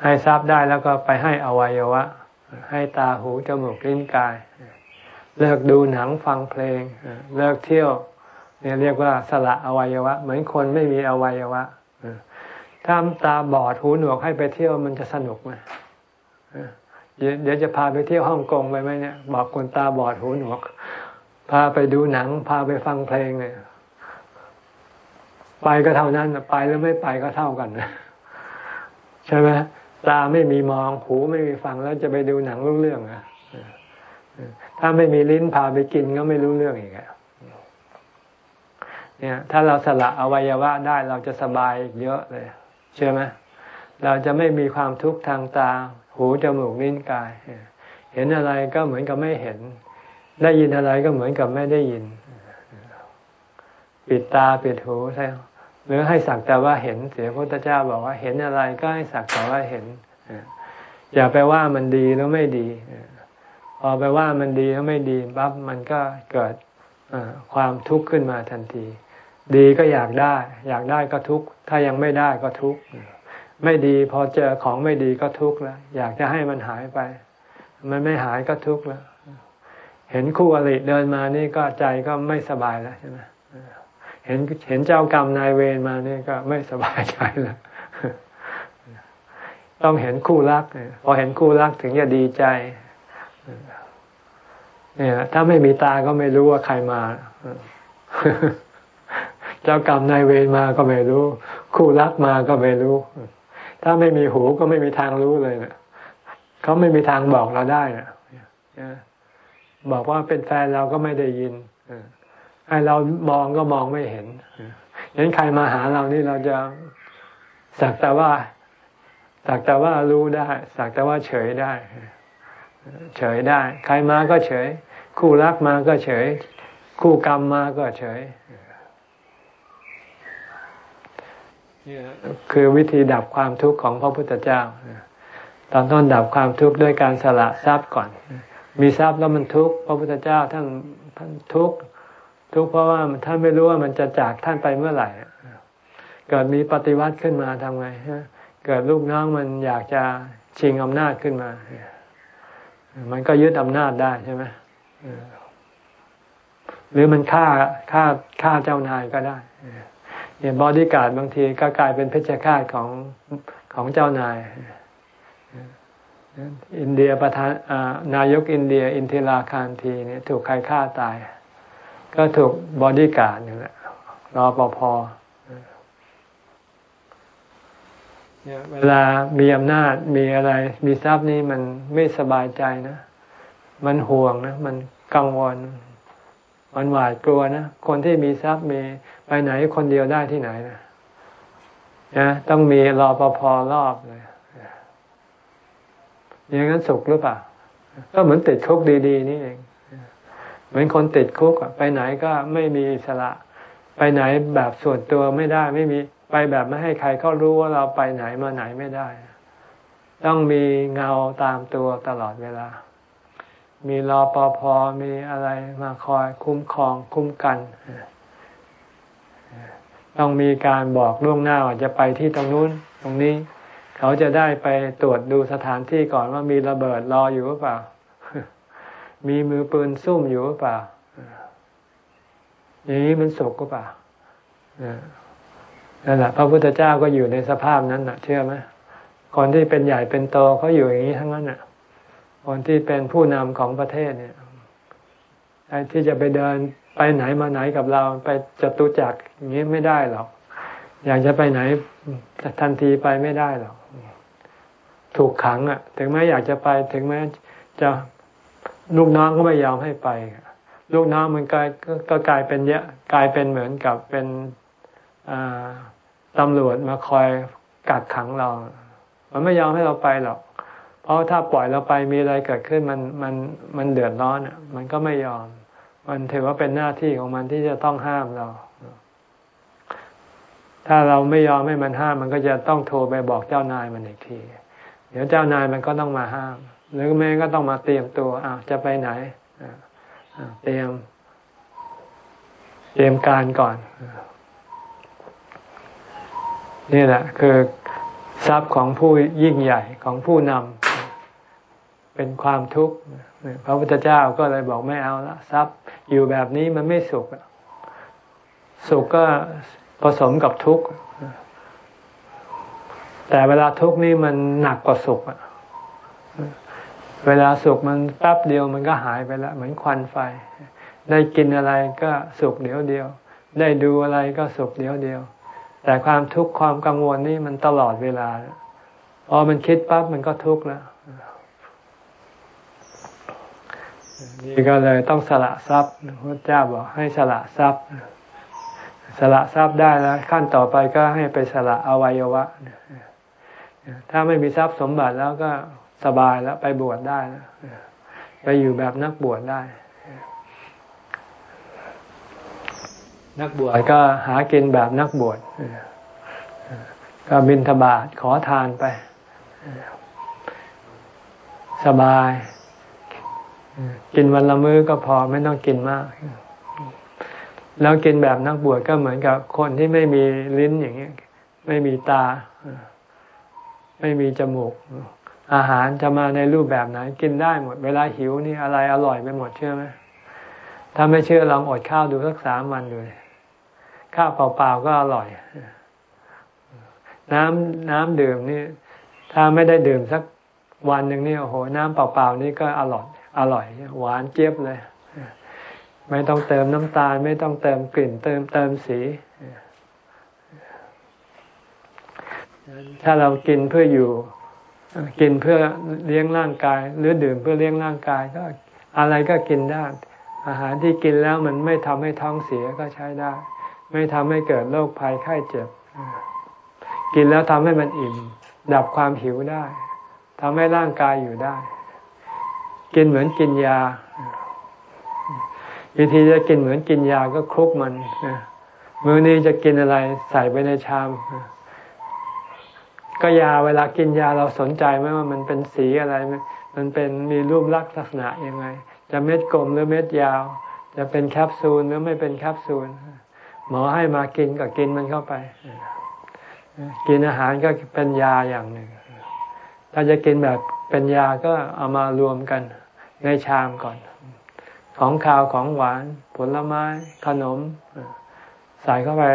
ให้ทรัพย์ได้แล้วก็ไปให้อวัยวะ ให้ตาหูจมูกลิ้นกาย เลิกดูหนังฟังเพลง เลิกเที่ยวเนี่ยเรียกว่าสละอวัยวะ เหมือนคนไม่มีอวัยวะถ้าตาบอดหูหนวกให้ไปเที่ยวมันจะสนุกไหมเดี๋ยวจะพาไปเที่ยวฮ่องกงไปไหมเนี่ย บอกคนตาบอดหูหนวก พาไปดูหนัง พาไปฟังเพลงเนี่ยไปก็เท่านั้นไปแล้วไม่ไปก็เท่ากันใช่ไหมตาไม่มีมองหูไม่มีฟังแล้วจะไปดูหนังรู้เรื่องอะ ถ้าไม่มีลิ้นพาไปกินก็ไม่รู้เรื่องอีกเนี่ย ถ้าเราสละอวัยวะได้เราจะสบายเยอะเลย เชื่อไหมเราจะไม่มีความทุกข์ทางตา หูจมูกลิ้นกาย เห็นอะไรก็เหมือนกับไม่เห็น ได้ยินอะไรก็เหมือนกับไม่ได้ยิน ปิดตาปิดหูใช่หรือให้สักแต่ว่าเห็น เสียพระพุทธเจ้าบอกว่าเห็นอะไรก็ให้สักแต่ว่าเห็น อย่าไปว่ามันดีหรือไม่ดี พอไปว่ามันดีแล้วไม่ดีปั๊บมันก็เกิดความทุกข์ขึ้นมาทันที ดีก็อยากได้ อยากได้ก็ทุกข์ ถ้ายังไม่ได้ก็ทุกข์ ไม่ดีพอเจอของไม่ดีก็ทุกข์แล้ว อยากจะให้มันหายไป มันไม่หายก็ทุกข์แล้ว เห็นคู่อริเดินมานี่ก็ใจก็ไม่สบายแล้วใช่ไหมเห็นเห็นเจ้ากรรมนายเวรมานี่ก็ไม่สบายใจแล้วต้องเห็นคู่รักพอเห็นคู่รักถึงจะดีใจ เนี่ยถ้าไม่มีตาก็ไม่รู้ว่าใครมา เจ้ากรรมนายเวรมาก็ไม่รู้ คู่รักมาก็ไม่รู้ ถ้าไม่มีหูก็ไม่มีทางรู้เลยเนะเขาไม่มีทางบอกเราได้นะบอกว่าเป็นแฟนเราก็ไม่ได้ยินให้เรามองก็มองไม่เห็นเห็นใครมาหาเรานี่เราจะสักแต่ว่าสักแต่ว่ารู้ได้ สักแต่ว่าเฉยได้ เฉยได้ ใครมาก็เฉย คู่รักมาก็เฉย คู่กรรมมาก็เฉยนี่คือวิธีดับความทุกข์ของพระพุทธเจ้า ตอนต้นดับความทุกข์ด้วยการสละทรัพย์ก่อน มีทรัพย์แล้วมันทุกข์พระพุทธเจ้าท่านท่านทุกข์ทุกข์เพราะว่าท่านไม่รู้ว่ามันจะจากท่านไปเมื่อไหร่เกิดมีปฏิวัติขึ้นมาทำไงเกิดลูกน้องมันอยากจะชิงอำนาจขึ้นมา มันก็ยึดอำนาจได้ใช่ไหม หรือมันฆ่าฆ่าฆ่าเจ้านายก็ได้เนี่ยบอดี้การ์ดบางทีก็กลายเป็นเพชฌฆาตของของเจ้านาย อินเดียประธานนายกอินเดีย อินทิราคานธีเนี่ยถูกใครฆ่าตาย ก็ถูกบอดี้การ์ดนี่แหละรปภเวลามีอำนาจมีอะไร มีทรัพย์นี่มันไม่สบายใจนะ มันห่วงนะ มัน กังวลมันหวาดกลัวนะ คนที่มีทรัพย์มีไปไหนคนเดียวได้ที่ไหนนะนะต้องมีรอปภรอบเลยอย่างนั้นสุขหรือเปล่า ก็เหมือนติดคุกดี ๆ นี่เองเหมือนคนติดคุกไปไหนก็ไม่มีสระไปไหนแบบส่วนตัวไม่ได้ ไม่มีไปแบบไม่ให้ใครเขารู้ว่าเราไปไหนมาไหนไม่ได้ ต้องมีเงาตามตัวตลอดเวลา มีรอปภมีอะไรมาคอยคุ้มครองคุ้มกัน ต้องมีการบอกล่วงหน้าว่าจะไปที่ตรงนู้นตรงนี้ เขาจะได้ไปตรวจดูสถานที่ก่อนว่ามีระเบิดรออยู่หรือเปล่า มีมือปืนซุ่มอยู่หรือเปล่าอย่างนี้มันสุกหรือเปล่านั่นแหละพระพุทธเจ้าก็อยู่ในสภาพนั้นนะเชื่อไหมคนที่เป็นใหญ่เป็นโตเขาอยู่อย่างนี้ทั้งนั้นน่ะ คนที่เป็นผู้นำของประเทศเนี่ยไอ้ที่จะไปเดินไปไหนมาไหนกับเราไปจตุจักรอย่างนี้ไม่ได้หรอก อยากจะไปไหนทันทีไปไม่ได้หรอก ถูกขังอะ ถึงแม้อยากจะไปถึงแม้จะลูกน้องก็ไม่ยอมให้ไป ลูกน้องมันกลายก็กลายเป็นเยอะกลายเป็นเหมือนกับเป็นตำรวจมาคอยกักขังเรา มันไม่ยอมให้เราไปหรอก เพราะถ้าปล่อยเราไปมีอะไรเกิดขึ้นมันมันมันเดือดร้อนอะมันก็ไม่ยอม มันถือว่าเป็นหน้าที่ของมันที่จะต้องห้ามเรา ถ้าเราไม่ยอมให้มันห้าม มันก็จะต้องโทรไปบอกเจ้านายมันอีกที เดี๋ยวเจ้านายมันก็ต้องมาห้าม หรือแม่ก็ต้องมาเตรียมตัวอ้าวจะไปไหนเตรียม เตรียมการก่อนนี่แหละคือทรัพย์ของผู้ยิ่งใหญ่ของผู้นำ เป็นความทุกข์พระพุทธเจ้าก็เลยบอกไม่เอาละทรัพย์อยู่แบบนี้มันไม่สุขสุขก็ผสมกับทุกข์แต่เวลาทุกข์นี่มันหนักกว่าสุขเวลาสุขมันแป๊บเดียวมันก็หายไปแล้วเหมือนควันไฟ ได้กินอะไรก็สุขเดียวเดียว ได้ดูอะไรก็สุขเดียวเดียว แต่ความทุกข์ความกังวลนี่มันตลอดเวลาพอมันคิดปั๊บมันก็ทุกข์แล้ว นี่ก็เลยต้องสละทรัพย์พระเจ้าบอกให้สละทรัพย์ สละทรัพย์ได้แล้วขั้นต่อไปก็ให้ไปสละอวัยวะ ถ้าไม่มีทรัพย์สมบัติแล้วก็สบายแล้วไปบวชได้แล้วไปอยู่แบบนักบวชได้ นักบวชก็หากินแบบนักบวชก็บินทบาทขอทานไป สบาย กินวันละมื้อก็พอไม่ต้องกินมาก แล้วกินแบบนักบวชก็เหมือนกับคนที่ไม่มีลิ้นอย่างเงี้ย ไม่มีตา ไม่มีจมูก อาหารจะมาในรูปแบบไหน กินได้หมด เวลาหิวนี่อะไรอร่อยไปหมดเชื่อไหมถ้าไม่เชื่อลองอดข้าวดูสักสามวันดูข้าวเปล่าๆก็อร่อย น้ำน้ำดื่มนี่ ถ้าไม่ได้ดื่มสักวันหนึ่งนี่โอ้โห น้ำเปล่าๆนี่ก็อร่อย อร่อย หวานเจี๊ยบเลย ไม่ต้องเติมน้ำตาล ไม่ต้องเติมกลิ่น เติมเติมสี ถ้าเรากินเพื่ออยู่ กินเพื่อเลี้ยงร่างกาย หรือดื่มเพื่อเลี้ยงร่างกาย ก็อะไรก็กินได้ อาหารที่กินแล้วมันไม่ทำให้ท้องเสียก็ใช้ได้ ไม่ทำให้เกิดโรคภัยไข้เจ็บ กินแล้วทำให้มันอิ่ม ดับความหิวได้ทำให้ร่างกายอยู่ได้ กินเหมือนกินยา วิธีจะกินเหมือนกินยาก็คลุกมันมื้อนี้จะกินอะไรใส่ไปในชามก็ยาเวลากินยาเราสนใจไหมว่ามันเป็นสีอะไร มันเป็นมีรูปลักษณะยังไง จะเม็ดกลมหรือเม็ดยาว จะเป็นแคปซูลหรือไม่เป็นแคปซูล หมอให้มากินก็กินมันเข้าไป กินอาหารก็เป็นยาอย่างหนึ่ง ถ้าจะกินแบบเป็นยาก็เอามารวมกัน ในชามก่อน ของข้าวของหวานผลไม้ขนม ใส่เข้าไป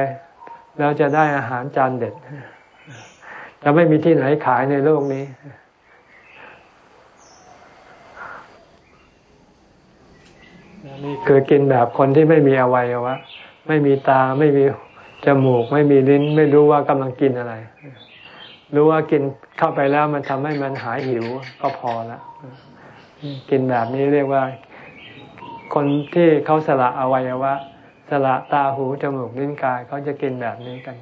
แล้วจะได้อาหารจานเด็ดจะไม่มีที่ไหนขายในโลกนี้นี่คือกินแบบคนที่ไม่มีอวัยวะไม่มีตาไม่มีจมูก ไม่มีลิ้น ไม่รู้ว่ากำลังกินอะไร รู้ว่ากินเข้าไปแล้วมันทำให้มันหายหิวก็พอละ กินแบบนี้เรียกว่า คนที่เขาสละอวัยวะ สละตาหูจมูกลิ้นกายเขาจะกินแบบนี้กัน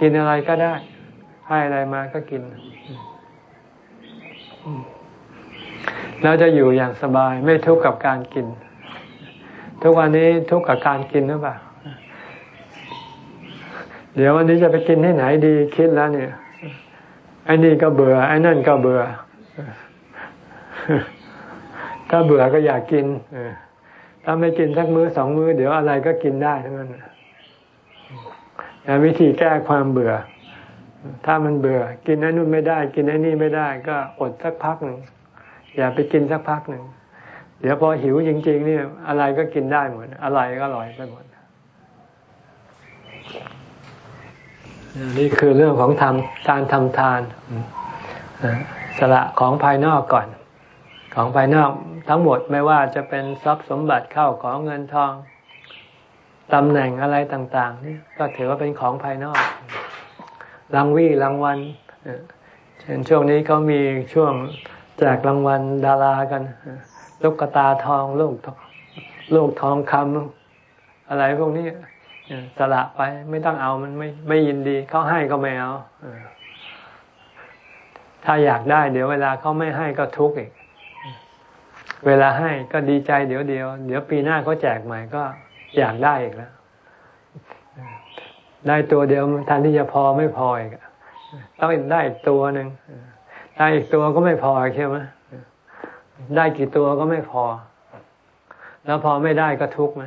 กินอะไรก็ได้ ให้อะไรมาก็กิน แล้วจะอยู่อย่างสบายไม่ทุกข์กับการกิน ทุกวันนี้ทุกข์กับการกินหรือเปล่าเดี๋ยววันนี้จะไปกินที่ไหนดีคิดแล้วเนี่ยไอ้นี่ก็เบื่อไอ้นั่นก็เบื่อ ถ้าเบื่อก็อยากกินถ้าไม่กินสักมื้อสองมื้อเดี๋ยวอะไรก็กินได้ทั้งนั้นวิธีแก้ความเบื่อ ถ้ามันเบื่อ กินไอ้นู่นไม่ได้ กินไอ้นี่ไม่ได้ ก็อดสักพักหนึ่งอย่าไปกินสักพักหนึ่งเดี๋ยวพอหิวจริงๆนี่อะไรก็กินได้หมดอะไรก็อร่อยไปหมดนี่คือเรื่องของทำการทำทานสละของภายนอกก่อน ของภายนอกทั้งหมดไม่ว่าจะเป็นทรัพย์สมบัติเข้าของเงินทองตำแหน่งอะไรต่างๆนี่ก็ถือว่าเป็นของภายนอกรางวี่รางวัลเช่นช่วงนี้เขามีช่วงแจกรางวัลดารากันลูกกระตาทองลูกลูกทองคำอะไรพวกนี้สละไปไม่ต้องเอามันไม่ไม่ยินดีเขาให้ก็ไม่เอาถ้าอยากได้ เดี๋ยวเวลาเขาไม่ให้ก็ทุกข์อีก เวลาให้ก็ดีใจเดี๋ยวเดียว เดี๋ยวปีหน้าเขาแจกใหม่ก็อยากได้อีกแล้ว ได้ตัวเดียวทันที่จะพอไม่พออีกต้องได้อีกตัวหนึ่งได้อีกตัวก็ไม่พอใช่ไหมได้กี่ตัวก็ไม่พอ แล้วพอไม่ได้ก็ทุกข์ไหม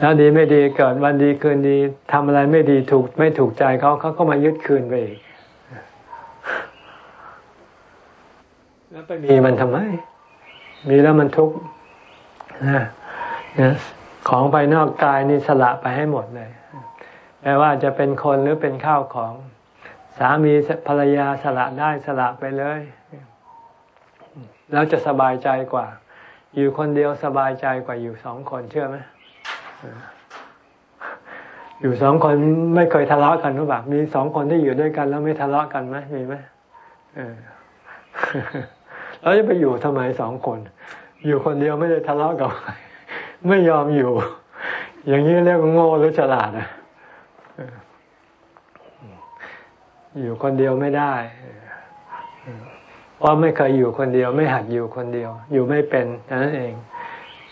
แล้วดีไม่ดีเกิดวันดีคืนดีทำอะไรไม่ดีถูกไม่ถูกใจเขาเขาก็มายึดคืนไปอีก แล้วไปมีมันทำไม มีแล้วมันทุกข์นะของภายนอกกายนี่สละไปให้หมดเลยแม้ว่าจะเป็นคนหรือเป็นข้าวของ สามีภรรยาสละได้สละไปเลยแล้วจะสบายใจกว่า อยู่คนเดียวสบายใจกว่าอยู่สองคนเชื่อไหมอยู่สองคนไม่เคยทะเลาะกันหรือเปล่ามีสองคนที่อยู่ด้วยกันแล้วไม่ทะเลาะกันไหมมีไหม แล้วจะไปอยู่ทำไมสองคน อยู่คนเดียวไม่ได้ทะเลาะกับใครไม่ยอมอยู่ อย่างนี้เรียกว่าโง่หรือฉลาดอะอยู่คนเดียวไม่ได้เพราะไม่เคยอยู่คนเดียว ไม่หัดอยู่คนเดียว อยู่ไม่เป็นนั่นเอง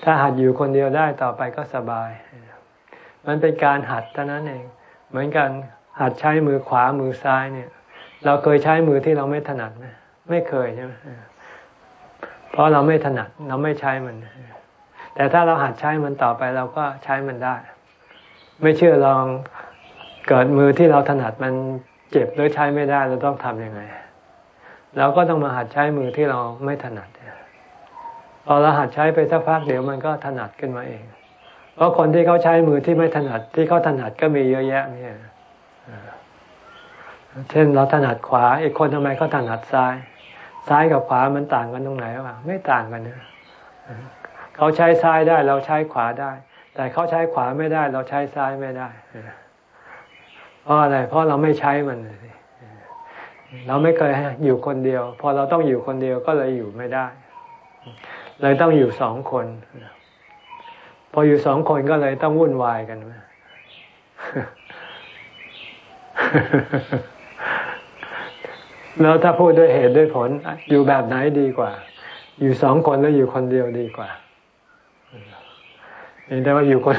ถ้าหัดอยู่คนเดียวได้ต่อไปก็สบาย มันเป็นการหัดเท่านั้นเอง เหมือนกันหัดใช้มือขวามือซ้ายเนี่ย เราเคยใช้มือที่เราไม่ถนัดไหมไม่เคยใช่ไหม เพราะเราไม่ถนัดเราไม่ใช้มัน แต่ถ้าเราหัดใช้มันต่อไปเราก็ใช้มันได้ ไม่เชื่อลองเกิดมือที่เราถนัดมันเจ็บหรือใช้ไม่ได้เราต้องทำยังไงเราก็ต้องมาหัดใช้มือที่เราไม่ถนัดพอเราหัดใช้ไปสักพักเดี๋ยวมันก็ถนัดขึ้นมาเอง เพราะคนที่เขาใช้มือที่ไม่ถนัดที่เขาถนัดก็มีเยอะแยะเนี่ยเช่นเราถนัดขวา อีกคนทำไมเขาถนัดซ้าย ซ้ายกับขวามันต่างกันตรงไหนวะไม่ต่างกันนะเขาใช้ซ้ายได้เราใช้ขวาได้ แต่เขาใช้ขวาไม่ได้ เราใช้ซ้ายไม่ได้เพราะอะไรเพราะเราไม่ใช้มันเราไม่เคยอยู่คนเดียว พอเราต้องอยู่คนเดียวก็เลยอยู่ไม่ได้เลยต้องอยู่สองคน พออยู่สองคนก็เลยต้องวุ่นวายกัน แล้วถ้าพูดด้วยเหตุด้วยผล อยู่แบบไหนดีกว่า อยู่สองคนแล้วอยู่คนเดียวดีกว่าเห็นได้ว่าอยู่คน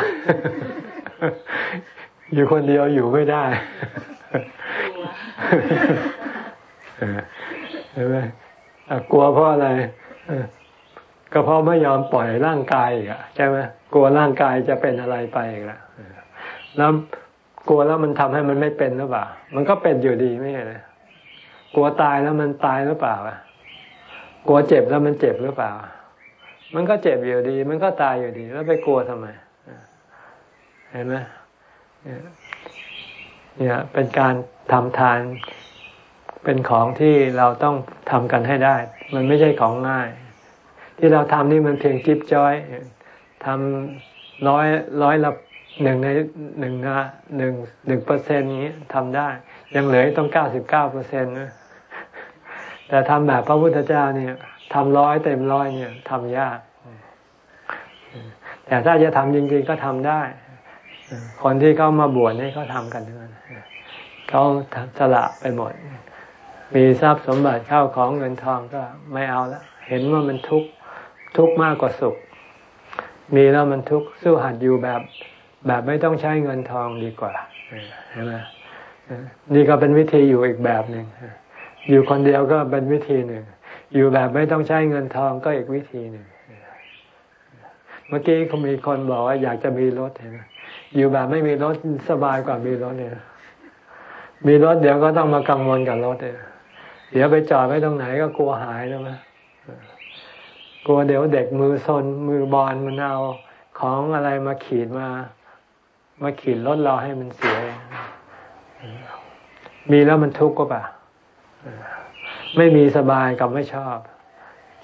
อยู่คนเดียวอยู่ไม่ได้ใช่ไหมกลัวเพราะอะไรก็เพราะไม่ยอมปล่อยร่างกายอีกอะใช่ไหมกลัวร่างกายจะเป็นอะไรไปอีกแล้วแล้วกลัวแล้วมันทำให้มันไม่เป็นหรือเปล่ามันก็เป็นอยู่ดีไม่ใช่เลย กลัวตายแล้วมันตายหรือเปล่า กลัวเจ็บแล้วมันเจ็บหรือเปล่า มันก็เจ็บอยู่ดี มันก็ตายอยู่ดี แล้วไปกลัวทำไม เห็นไหมเนี่ย เป็นการทำทาน เป็นของที่เราต้องทำกันให้ได้ มันไม่ใช่ของง่าย ที่เราทำนี่มันเพียงจิ๊บจ้อยทำร้อยร้อยละหนึ่งในหนึ่งนะหนึ่งหนึ่งเปอร์เซ็นต์นี้ทำได้ ยังเหลือต้องเก้าสิบเก้าเปอร์เซ็นต์นะ แต่ทำแบบพระพุทธเจ้าเนี่ยทำร้อยเต็มร้อยเนี่ยทำยาก แต่ถ้าจะทำจริงๆก็ทำได้ คนที่เขามาบวชนี่เขาทำกันทั้งนั้นเขาสละไปหมด มีทรัพย์สมบัติเข้าของเงินทองก็ไม่เอาแล้วเห็นว่ามันทุกข์ทุกข์มากกว่าสุข มีแล้วมันทุกข์สู้หัดอยู่แบบ แบบไม่ต้องใช้เงินทองดีกว่าใช่ไหมนี่ก็เป็นวิธีอยู่อีกแบบหนึ่ง อยู่คนเดียวก็เป็นวิธีหนึ่ง อยู่แบบไม่ต้องใช้เงินทองก็อีกวิธีหนึ่ง เมื่อกี้เขามีคนบอกว่าอยากจะมีรถเห็นไหมอยู่แบบไม่มีรถสบายกว่ามีรถเนี่ย มีรถเดี๋ยวก็ต้องมากังวลกับรถเนี่ยเดี๋ยวไปจอดไว้ตรงไหนก็กลัวหายแล้วมะกลัวเดี๋ยวเด็กมือซนมือบอลมันเอาของอะไรมาขีดมา มาขีดรถเราให้มันเสีย มีแล้วมันทุกข์ก็ปะ ไม่มีสบายกับไม่ชอบ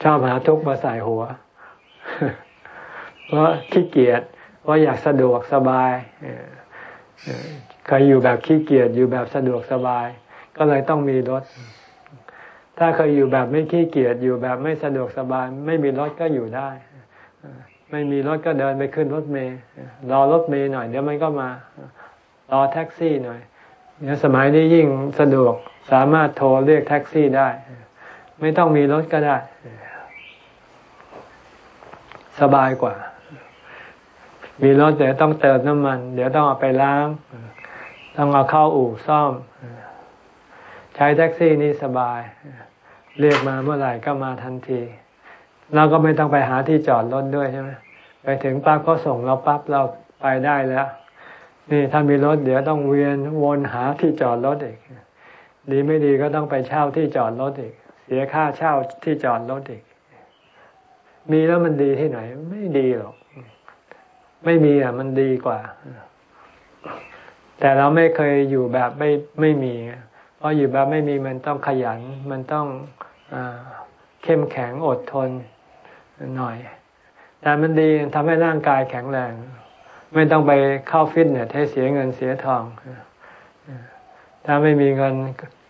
ชอบหาทุกข์มาใส่หัว เพราะขี้เกียจเพราะอยากสะดวกสบายเคยอยู่แบบขี้เกียจอยู่แบบสะดวกสบาย ก็เลยต้องมีรถ ถ้าเคยอยู่แบบไม่ขี้เกียจอยู่แบบไม่สะดวกสบาย ไม่มีรถก็อยู่ได้ไม่มีรถก็เดินไปขึ้นรถเมล์รอรถเมล์หน่อยเดี๋ยวมันก็มารอแท็กซี่หน่อย เนี่ยสมัยนี้ยิ่งสะดวกสามารถโทรเรียกแท็กซี่ได้ ไม่ต้องมีรถก็ได้ สบายกว่า มีรถเดี๋ยวต้องเติมน้ำมัน เดี๋ยวต้องเอาไปล้าง ต้องเอาเข้าอู่ซ่อม ใช้แท็กซี่นี่สบาย เรียกมาเมื่อไหร่ก็มาทันทีเราก็ไม่ต้องไปหาที่จอดรถด้วยใช่ไหมไปถึงปั๊บก็ส่งเราปั๊บเราไปได้แล้ว นี่ถ้ามีรถเดี๋ยวต้องเวียนวนหาที่จอดรถอีกดีไม่ดีก็ต้องไปเช่าที่จอดรถอีก เสียค่าเช่าที่จอดรถอีก มีแล้วมันดีที่ไหน ไม่ดีหรอก ไม่มีอะ มันดีกว่า แต่เราไม่เคยอยู่แบบไม่ไม่มี เพราะอยู่แบบไม่มีมันต้องขยัน มันต้องอเข้มแข็งอดทนหน่อย แต่มันดีทำให้ร่างกายแข็งแรง ไม่ต้องไปเข้าฟิตเนสให้เสียเงินเสียทอง ถ้าไม่มีเงิน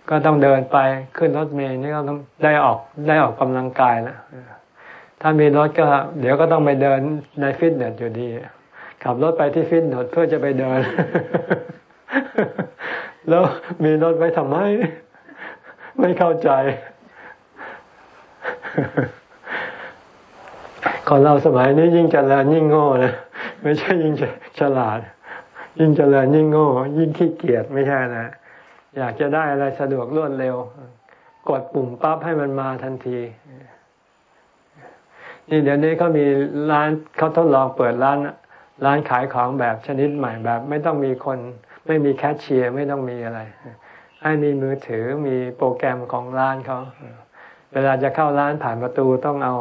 ก็ต้องเดินไปขึ้นรถเมล์นี่ก็ต้องได้ออกได้ออกกำลังกายแล้วถ้ามีรถก็เดี๋ยวก็ต้องไปเดินในฟิตเนสอยู่ดี ขับรถไปที่ฟิตเนสเพื่อจะไปเดิน แล้วมีรถไว้ทำไม ไม่เข้าใจ คนเราสมัยนี้ยิ่งเจริญยิ่งโง่นะไม่ใช่ยิ่งฉลาด ยิ่งเจริญยิ่งโง่ ยิ่งขี้เกียจไม่ใช่นะ อยากจะได้อะไรสะดวกรวดเร็ว กดปุ่มปั๊บให้มันมาทันที นี่เดี๋ยวนี้เขามีร้านเขาทดลองเปิดร้าน ร้านขายของแบบชนิดใหม่แบบ ไม่ต้องมีคน ไม่มีแคชเชียร์ไม่ต้องมีอะไร ให้มีมือถือมีโปรแกรมของร้านเขาเวลาจะเข้าร้านผ่านประตูต้องเอา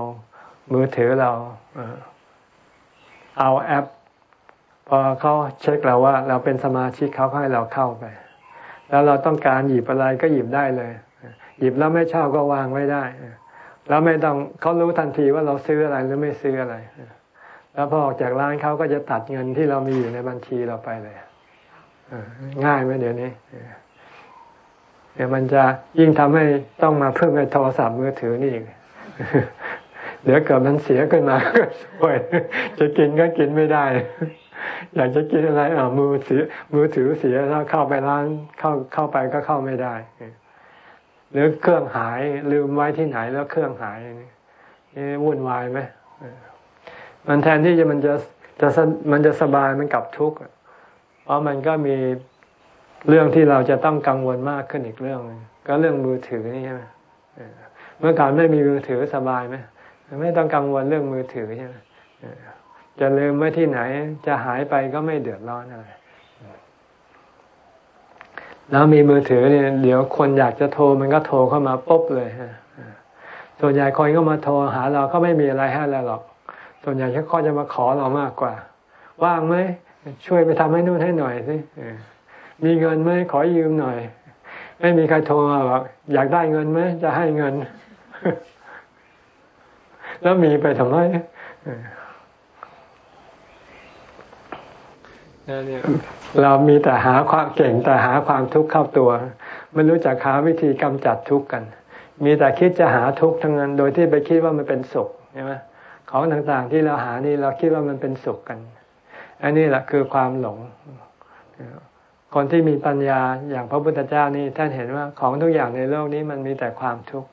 มือถือเราเอาแอป พอเขาเช็คเราว่า เราเป็นสมาชิกเขาให้เราเข้าไป แล้วเราต้องการหยิบอะไรก็หยิบได้เลย หยิบแล้วไม่ชอบก็วางไว้ได้แล้วไม่ต้องเขารู้ทันทีว่าเราซื้ออะไรหรือไม่ซื้ออะไร แล้วพอออกจากร้านเขาก็จะตัดเงินที่เรามีอยู่ในบัญชีเราไปเลยง่ายไหมเดี๋ยวนี้เดี๋ยวมันจะยิ่งทำให้ต้องมาเพิ่มในโทรศัพท์มือถือนี่อีก เดี๋ยวเกิดมันเสียขึ้นมาก็สวย จะกินก็กินไม่ได้ อยากจะกินอะไรอ่ามือเสียมือถือเสียแล้วเข้าไปร้านเข้าเข้าไปก็เข้าไม่ได้หรือเครื่องหายลืมไว้ที่ไหนแล้วเครื่องหายนี่วุ่นวายไหมมันแทนที่จะมันจะจะมันจะสบายมันกลับทุกข์เพราะมันก็มีเรื่องที่เราจะต้องกังวลมากขึ้นอีกเรื่อง ก็เรื่องมือถือนี่ใช่ไหมเมื่อก่อนไม่มีมือถือสบายไหม ไม่ต้องกังวลเรื่องมือถือใช่ไหมจะลืมไว้ที่ไหน จะหายไปก็ไม่เดือดร้อนอะไรแล้วมีมือถือเนี่ยเดี๋ยวคนอยากจะโทรมันก็โทรเข้ามาปุ๊บเลยฮะส่วนใหญ่คนก็มาโทรหาเราก็ไม่มีอะไรให้เราหรอก ส่วนใหญ่เขาจะมาขอเรามากกว่า ว่างไหมช่วยไปทำให้นู่นให้หน่อยสิมีเงินไหมขอยืมหน่อย ไม่มีใครโทรมาบอกอยากได้เงินไหมจะให้เงิน แล้วมีไปทำไมเรามีแต่หาความเก่งแต่หาความทุกข์เข้าตัว ไม่รู้จักหาวิธีกำจัดทุกข์กัน มีแต่คิดจะหาทุกข์ทั้งนั้น โดยที่ไปคิดว่ามันเป็นสุขใช่ไหมของต่างๆที่เราหานี่เราคิดว่ามันเป็นสุขกัน อันนี้แหละคือความหลง คนที่มีปัญญาอย่างพระพุทธเจ้านี่ท่านเห็นว่าของทุกอย่างในโลกนี้มันมีแต่ความทุกข์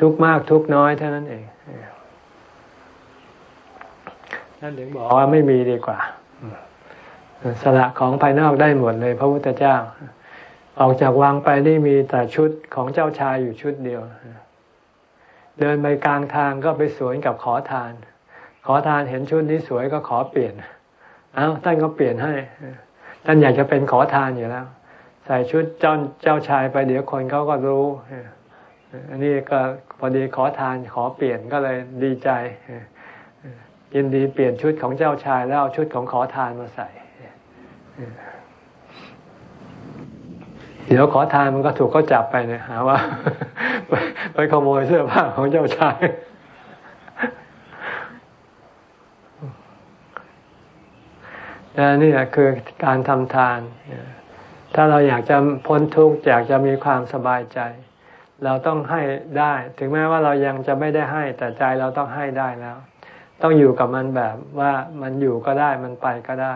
ทุกข์มากทุกข์น้อยเท่านั้นเอง ท่านถึงบอกว่าไม่มีดีกว่า สละของภายนอกได้หมดเลย พระพุทธเจ้า ออกจากวังไปนี่มีแต่ชุดของเจ้าชายอยู่ชุดเดียว เดินไปกลางทางก็ไปสวนกับขอทาน ขอทานเห็นชุดนี้สวยก็ขอเปลี่ยน เอา้าท่านก็เปลี่ยนให้ ท่านอยากจะเป็นขอทานอยู่แล้ว ใส่ชุดเจ้าเจ้าชายไปเดี๋ยวคนเขาก็รู้อันนี้ก็พอดีขอทานขอเปลี่ยนก็เลยดีใจ ยินดีเปลี่ยนชุดของเจ้าชายแล้วเอาชุดของขอทานมาใส่ เดี๋ยวขอทานมันก็ถูกเขาจับไปเนี่ยหาว่า ไปขโมยเสื้อผ้าของเจ้าชาย นี่แหละคือการทำทาน ถ้าเราอยากจะพ้นทุกข์อยากจะมีความสบายใจ เราต้องให้ได้ ถึงแม้ว่าเรายังจะไม่ได้ให้ แต่ใจเราต้องให้ได้แล้ว ต้องอยู่กับมันแบบว่ามันอยู่ก็ได้มันไปก็ได้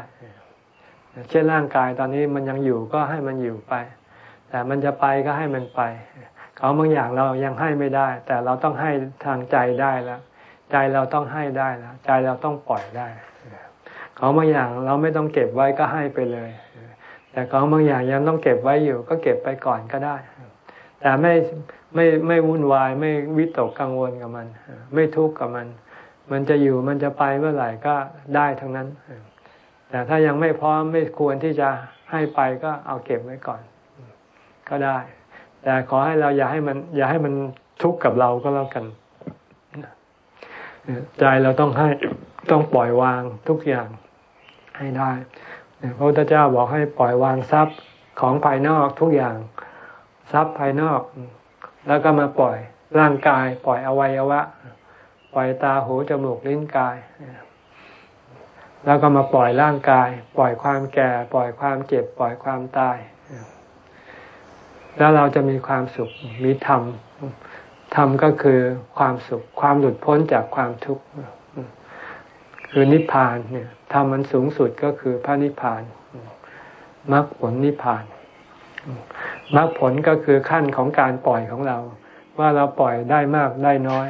เช่นร่างกายตอนนี้มันยังอยู่ก็ให้มันอยู่ไป แต่มันจะไปก็ให้มันไป เขาบางอย่างเรายังให้ไม่ได้ แต่เราต้องให้ทางใจได้แล้ว ใจเราต้องให้ได้แล้วใจเราต้องปล่อยได้ของบางอย่างเราไม่ต้องเก็บไว้ก็ให้ไปเลย แต่ของบางอย่างยังต้องเก็บไว้อยู่ ก็เก็บไปก่อนก็ได้ แต่ไม่ไม่ไม่วุ่นวายไม่วิตกกังวลกับมัน ไม่ทุกข์กับมัน มันจะอยู่มันจะไปเมื่อไหร่ก็ได้ทั้งนั้น แต่ถ้ายังไม่พร้อมไม่ควรที่จะให้ไปก็เอาเก็บไว้ก่อน ก็ได้ แต่ขอให้เราอย่าให้มัน อย่าให้มันทุกข์กับเราก็แล้วกันใจเราต้องให้ต้องปล่อยวางทุกอย่างให้ได้พระพุทธเจ้าบอกให้ปล่อยวางทรัพย์ของภายนอกทุกอย่าง ทรัพย์ภายนอก แล้วก็มาปล่อยร่างกาย ปล่อยอวัยวะ ปล่อยตาหูจมูกลิ้นกาย แล้วก็มาปล่อยร่างกาย ปล่อยความแก่ ปล่อยความเจ็บ ปล่อยความตาย แล้วเราจะมีความสุขมีธรรมธรรมก็คือความสุขความหลุดพ้นจากความทุกข์คือนิพพานเนี่ยธรรมมันสูงสุดก็คือพระนิพพานมรรคผลนิพพานมรรคผลก็คือขั้นของการปล่อยของเรา ว่าเราปล่อยได้มากได้น้อย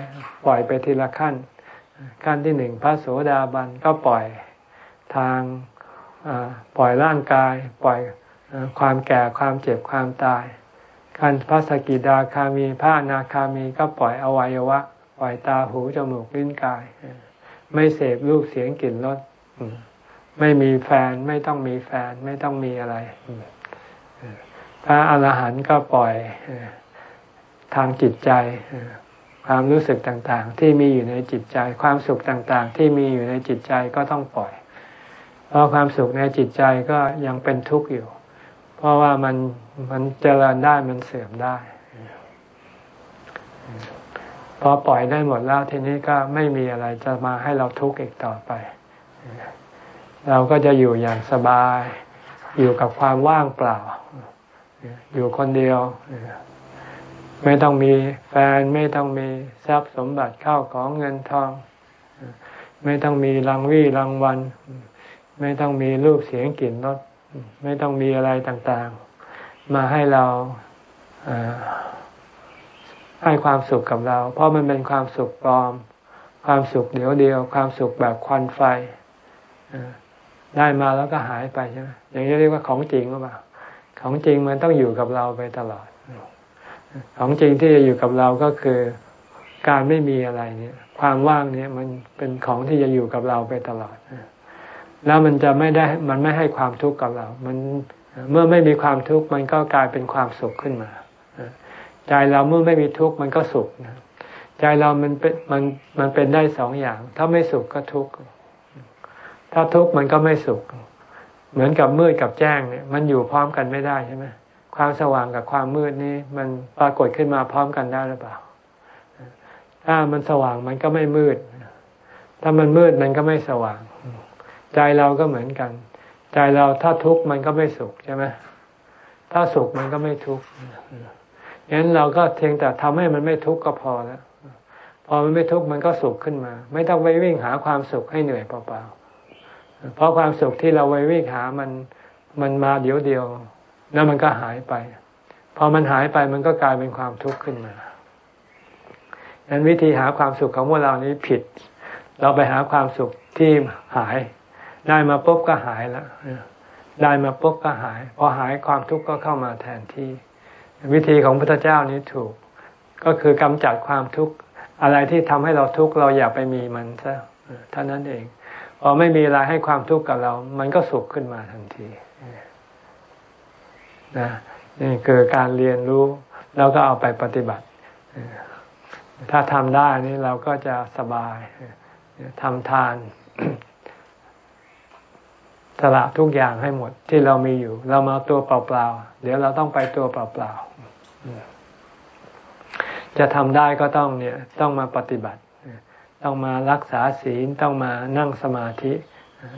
ปล่อยไปทีละขั้น ขั้นที่หนึ่งพระโสดาบันก็ปล่อยทางปล่อยร่างกาย ปล่อยความแก่ความเจ็บความตายการพระสกิดาคามีพระนาคามีก็ปล่อยอวัยวะ ปล่อยตาหูจมูกลิ้นกาย ไม่เสพรูปเสียงกลิ่นรสไม่มีแฟนไม่ต้องมีแฟนไม่ต้องมีอะไร พระอรหันต์ก็ปล่อย ทางจิตใจ ความรู้สึกต่างๆ ที่มีอยู่ในจิตใจ ความสุขต่างๆ ที่มีอยู่ในจิตใจก็ต้องปล่อย เพราะความสุขในจิตใจก็ยังเป็นทุกข์อยู่ เพราะว่ามันมันเจริญได้มันเสื่อมได้พอปล่อยได้หมดแล้วทีนี้ก็ไม่มีอะไรจะมาให้เราทุกข์อีกต่อไป เราก็จะอยู่อย่างสบาย อยู่กับความว่างเปล่า อยู่คนเดียว ไม่ต้องมีแฟนไม่ต้องมีทรัพย์สมบัติเข้าของเงินทอง ไม่ต้องมีรางวี่รางวัล ไม่ต้องมีรูปเสียงกลิ่นรสไม่ต้องมีอะไรต่างๆ มาให้เราให้ความสุขกับเรา เพราะมันเป็นความสุขปลอม ความสุขเดียวเดียว ความสุขแบบควันไฟได้มาแล้วก็หายไปใช่ไหมอย่างนี้เรียกว่าของจริงหรือเปล่าของจริงมันต้องอยู่กับเราไปตลอด ของจริงที่จะอยู่กับเราก็คือการไม่มีอะไรเนี่ย ความว่างเนี่ยมันเป็นของที่จะอยู่กับเราไปตลอด แล้วมันจะไม่ได้มันไม่ให้ความทุกข์กับเรา มันเมื่อไม่มีความทุกข์มันก็กลายเป็นความสุขขึ้นมาใจเราเมื่อไม่มีทุกข์มันก็สุขใจเรามันเป็นมันมันเป็นได้สองอย่าง ถ้าไม่สุขก็ทุกข์ถ้าทุกข์มันก็ไม่สุข เหมือนกับมืดกับแจ้งเนี่ย มันอยู่พร้อมกันไม่ได้ใช่ไหม ความสว่างกับความมืดนี้มันปรากฏขึ้นมาพร้อมกันได้หรือเปล่า ถ้ามันสว่างมันก็ไม่มืด ถ้ามันมืดมันก็ไม่สว่าง ใจเราก็เหมือนกัน ใจเราถ้าทุกข์มันก็ไม่สุขใช่ไหมถ้าสุขมันก็ไม่ทุกข์งั้นเราก็เพียงแต่ทำให้มันไม่ทุกข์ก็พอแล้ว พอมันไม่ทุกข์มันก็สุขขึ้นมา ไม่ต้องไปวิ่งหาความสุขให้เหนื่อยเปล่าๆ เพราะความสุขที่เราไปวิ่งหามันมันมาเดี๋ยวเดียว แล้วมันก็หายไปพอมันหายไปมันก็กลายเป็นความทุกข์ขึ้นมาดังนั้นวิธีหาความสุขของพวกเรานี้ผิด เราไปหาความสุขที่หาย ได้มาปุ๊บก็หายแล้วได้มาปุ๊บก็หาย พอหายความทุกข์ก็เข้ามาแทนที่ วิธีของพระพุทธเจ้านี้ถูก ก็คือกำจัดความทุกข์อะไรที่ทำให้เราทุกข์เราอย่าไปมีมันซะเท่านั้นเอง พอไม่มีอะไรให้ความทุกข์กับเรา มันก็สุขขึ้นมาทันที นะนี่คือการเรียนรู้แล้วก็เอาไปปฏิบัติ ถ้าทำได้นี่เราก็จะสบายทำทานสละทุกอย่างให้หมดที่เรามีอยู่ เรามาตัวเปล่าๆเดี๋ยวเราต้องไปตัวเปล่าๆจะทำได้ก็ต้องเนี่ยต้องมาปฏิบัติ ต้องมารักษาศีลต้องมานั่งสมาธิ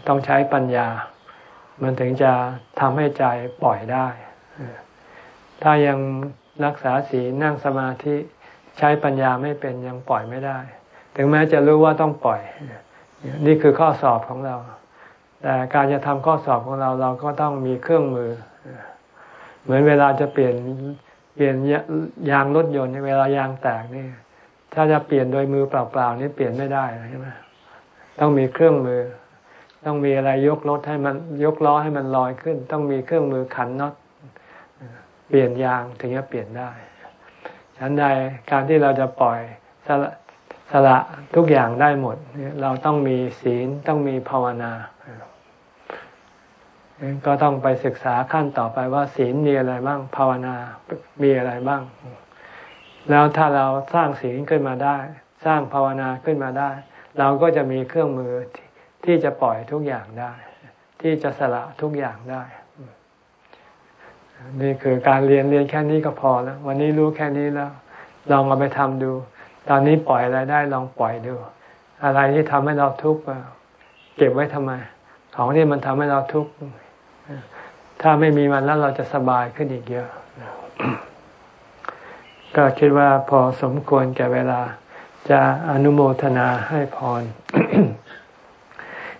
ต้องใช้ปัญญา มันถึงจะทำให้ใจปล่อยได้ ถ้ายังรักษาศีลนั่งสมาธิใช้ปัญญาไม่เป็นยังปล่อยไม่ได้ ถึงแม้จะรู้ว่าต้องปล่อย นี่คือข้อสอบของเรา แต่การจะทำข้อสอบของเราเราก็ต้องมีเครื่องมือ เหมือนเวลาจะเปลี่ยนเปลี่ยนยางรถยนต์เวลายางแตกนี่ถ้าจะเปลี่ยนโดยมือเปล่าๆนี่เปลี่ยนไม่ได้ใช่ไหมต้องมีเครื่องมือ ต้องมีอะไรยกรถให้มันยกล้อให้มันลอยขึ้น ต้องมีเครื่องมือขันน็อต เปลี่ยนยางถึงจะเปลี่ยนได้ ฉันใดการที่เราจะปล่อยสละสละทุกอย่างได้หมด เราต้องมีศีลต้องมีภาวนาก็ต้องไปศึกษาขั้นต่อไปว่าศีลมีอะไรบ้าง ภาวนามีอะไรบ้าง แล้วถ้าเราสร้างศีลขึ้นมาได้ สร้างภาวนาขึ้นมาได้ เราก็จะมีเครื่องมือที่จะปล่อยทุกอย่างได้ ที่จะสละทุกอย่างได้ นี่คือการเรียนเรียนแค่นี้ก็พอแล้ว วันนี้รู้แค่นี้แล้ว ลองเอาไปทำดู ตอนนี้ปล่อยอะไรได้ลองปล่อยดู อะไรที่ทำให้เราทุกข์เก็บไว้ทำไม ของที่มันทำให้เราทุกข์ถ้าไม่มีมันแล้วเราจะสบายขึ้นอีกเยอะ ก็คิดว่าพอสมควรแก่เวลาจะอนุโมทนาให้พร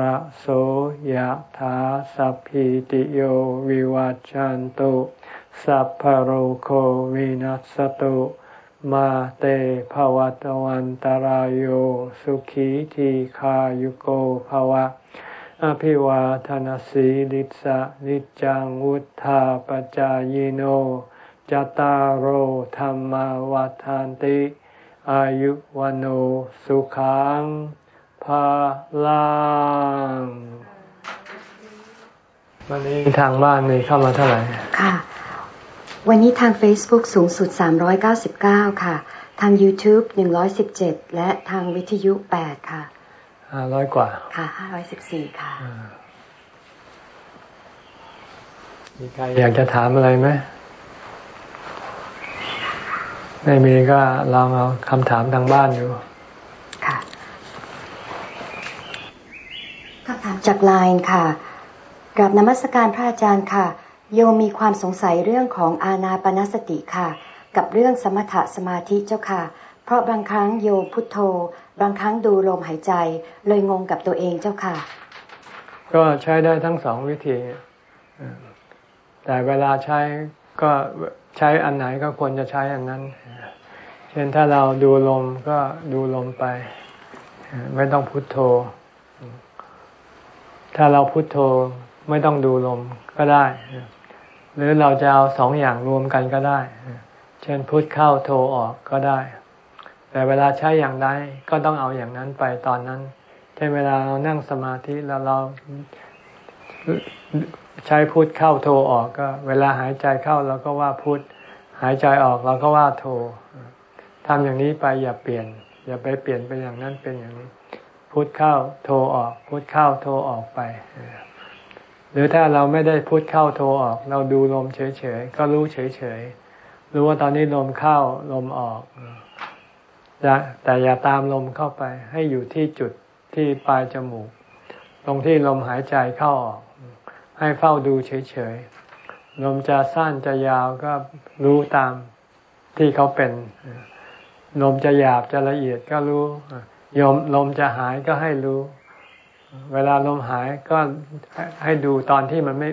ระโสยธาสัพพิติโยวิวัจจันตุ สัพพโรโควินัสตุ มาเตภวัตวันตารโยสุขีทีขายุโกภวะ อภิวาทนสีลิสะนิจังวุธาปจายโนจตารโหธรรมวาทานติ อายุวันโอสุขัง ภาลังวันนี้ทางบ้านมีเข้ามาเท่าไหร่ ค่ะ วันนี้ทาง Facebook สูงสุด 399 ค่ะ ทาง YouTube 117 และทางวิทยุ 8 ค่ะห้าร้อยกว่า ค่ะ 514 ค่ะ มีใครอยากจะถามอะไรไหมไม่มีก็ลองเอาคำถามทางบ้านอยู่ ค่ะคำ ถามจากไลน์ค่ะกราบนมัสการพระอาจารย์ค่ะ โยมมีความสงสัยเรื่องของอาณาปณสติค่ะ กับเรื่องสมถะสมาธิเจ้าค่ะ เพราะบางครั้งโยมพุทโธ บางครั้งดูลมหายใจ เลยงงกับตัวเองเจ้าค่ะ ก็ใช้ได้ทั้งสองวิธี แต่เวลาใช้ก็ใช้อันไหนก็ควรจะใช้อันนั้น เช่นถ้าเราดูลมก็ดูลมไป ไม่ต้องพุทโธ ถ้าเราพุทโธไม่ต้องดูลมก็ได้ หรือเราจะเอาสองอย่างรวมกันก็ได้ เช่นพุทเข้าโธออกก็ได้ แต่เวลาใช้อย่างใดก็ต้องเอาอย่างนั้นไปตอนนั้นเช่นเวลาเรานั่งสมาธิแล้วเราใช้พุทเข้าโทออกก็ เวลาหายใจเข้าเราก็ว่าพุทหายใจออกเราก็ว่าโททำอย่างนี้ไปอย่าเปลี่ยน อย่าไปเปลี่ยนเป็นอย่างนั้นเป็นอย่างนี้ พุทเข้าโทรออก พุทเข้าโทรออกไป หรือถ้าเราไม่ได้พุทเข้าโทรออก เราดูลมเฉยๆ ก็รู้เฉยๆ รู้ว่าตอนนี้ลมเข้าลมออกแต่อย่าตามลมเข้าไป ให้อยู่ที่จุดที่ปลายจมูก ตรงที่ลมหายใจเข้าออก ให้เฝ้าดูเฉยๆ ลมจะสั้นจะยาวก็รู้ตามที่เขาเป็น ลมจะหยาบจะละเอียดก็รู้ ยมลมจะหายก็ให้รู้ เวลาลมหายก็ให้ดูตอนที่มันไม่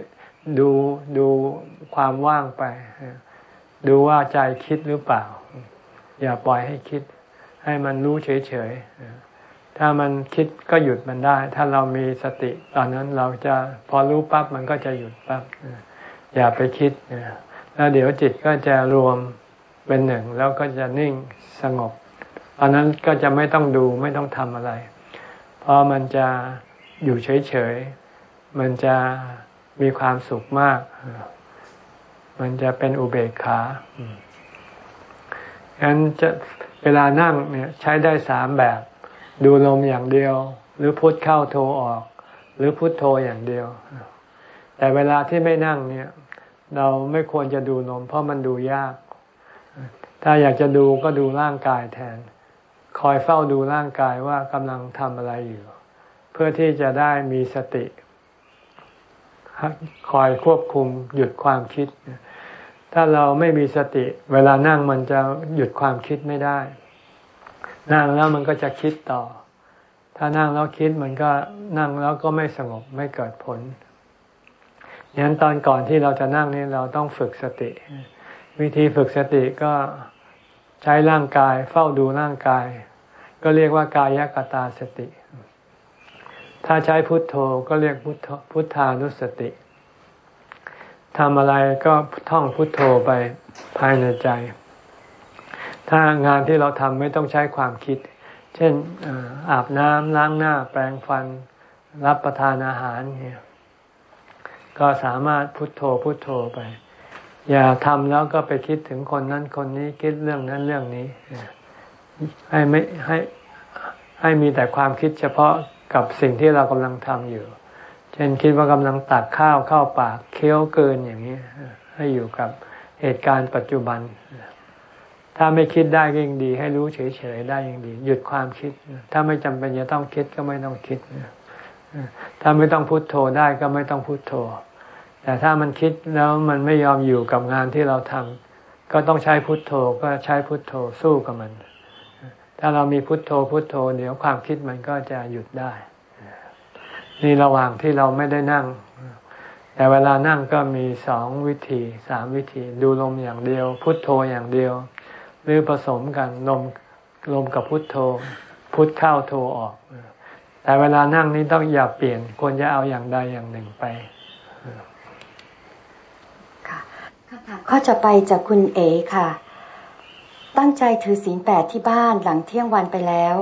ดูดูความว่างไป ดูว่าใจคิดหรือเปล่า อย่าปล่อยให้คิด ให้มันรู้เฉยๆถ้ามันคิดก็หยุดมันได้ ถ้าเรามีสติ ตอนนั้นเราจะพอรู้ปั๊บมันก็จะหยุดปั๊บอย่าไปคิดแล้วเดี๋ยวจิตก็จะรวมเป็นหนึ่งแล้วก็จะนิ่งสงบ ตอนนั้นก็จะไม่ต้องดูไม่ต้องทำอะไร เพราะมันจะอยู่เฉยๆ มันจะมีความสุขมาก มันจะเป็นอุเบกขาฉะนั้นจะเวลานั่งเนี่ยใช้ได้สามแบบ ดูลมอย่างเดียว หรือพุทเข้าโทออก หรือพุทโทอย่างเดียว แต่เวลาที่ไม่นั่งเนี่ย เราไม่ควรจะดูลมเพราะมันดูยาก ถ้าอยากจะดูก็ดูร่างกายแทน คอยเฝ้าดูร่างกายว่ากำลังทำอะไรอยู่ เพื่อที่จะได้มีสติ คอยควบคุมหยุดความคิด ถ้าเราไม่มีสติ เวลานั่งมันจะหยุดความคิดไม่ได้ นั่งแล้วมันก็จะคิดต่อ ถ้านั่งแล้วคิดมันก็นั่งแล้วก็ไม่สงบไม่เกิดผลย่างนั้นตอนก่อนที่เราจะนั่งนี่เราต้องฝึกสติ วิธีฝึกสติก็ ใช้ร่างกายเฝ้าดูร่างกาย ก็เรียกว่ากายกตาสติ ถ้าใช้พุทโธก็เรียกพุทพุทธานุสติทำอะไรก็ท่องพุทโธไปภายในใจ ถ้างานที่เราทำไม่ต้องใช้ความคิด เช่นอาบน้ำล้างหน้า แปรงฟัน รับประทานอาหารเนี่ยก็สามารถพุทโธพุทโธไป อย่าทำแล้วก็ไปคิดถึงคนนั้นคนนี้คิดเรื่องนั้นเรื่องนี้ ให้ไม่ให้ให้มีแต่ความคิดเฉพาะกับสิ่งที่เรากำลังทำอยู่ เช่นคิดว่ากำลังตักข้าวเข้าปากเคี้ยวเกินอย่างนี้ ให้อยู่กับเหตุการณ์ปัจจุบัน ถ้าไม่คิดได้ก็ยังดี ให้รู้เฉยๆได้ยังดี หยุดความคิด ถ้าไม่จำเป็นจะต้องคิดก็ไม่ต้องคิด ถ้าไม่ต้องพุโทโธได้ก็ไม่ต้องพุโทโธ แต่ถ้ามันคิดแล้วมันไม่ยอมอยู่กับงานที่เราทำก็ต้องใช้พุทโธก็ใช้พุทโธสู้กับมัน ถ้าเรามีพุทโธพุทโธเดี๋ยวความคิดมันก็จะหยุดได้ นี่ระหว่างที่เราไม่ได้นั่ง แต่เวลานั่งก็มีสองวิธีสามวิธี ดูลมอย่างเดียว พุทโธอย่างเดียว หรือผสมกันลมลมกับพุทโธ พุทเข้าโธออก แต่เวลานั่งนี้ต้องอย่าเปลี่ยนควรจะเอาอย่างใดอย่างหนึ่งไปค่ะคำถาม ข้อจะไปจากคุณเอค่ะ ตั้งใจถือศีลแปดที่บ้านหลังเที่ยงวันไปแล้ว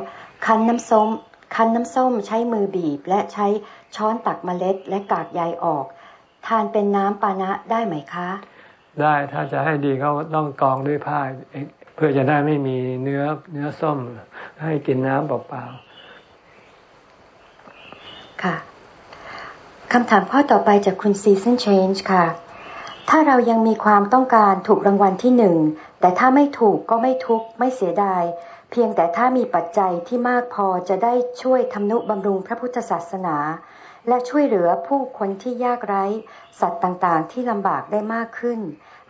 คั้นน้ำส้ม คั้นน้ำส้มใช้มือบีบ และใช้ช้อนตักเมล็ดและกากใยออก ทานเป็นน้ำปานะได้ไหมคะ ได้ถ้าจะให้ดีก็ต้องกองด้วยผ้าเพื่อจะได้ไม่มีเนื้อเนื้อส้ม ให้กินน้ำเปล่าๆค่ะคำถามข้อต่อไปจากคุณ Season Change ค่ะ ถ้าเรายังมีความต้องการถูกรางวัลที่หนึ่ง แต่ถ้าไม่ถูกก็ไม่ทุกข์ไม่เสียดาย เพียงแต่ถ้ามีปัจจัยที่มากพอจะได้ช่วยทำนุบำรุงพระพุทธศาสนา และช่วยเหลือผู้คนที่ยากไร้ สัตว์ต่างๆ ที่ลำบากได้มากขึ้น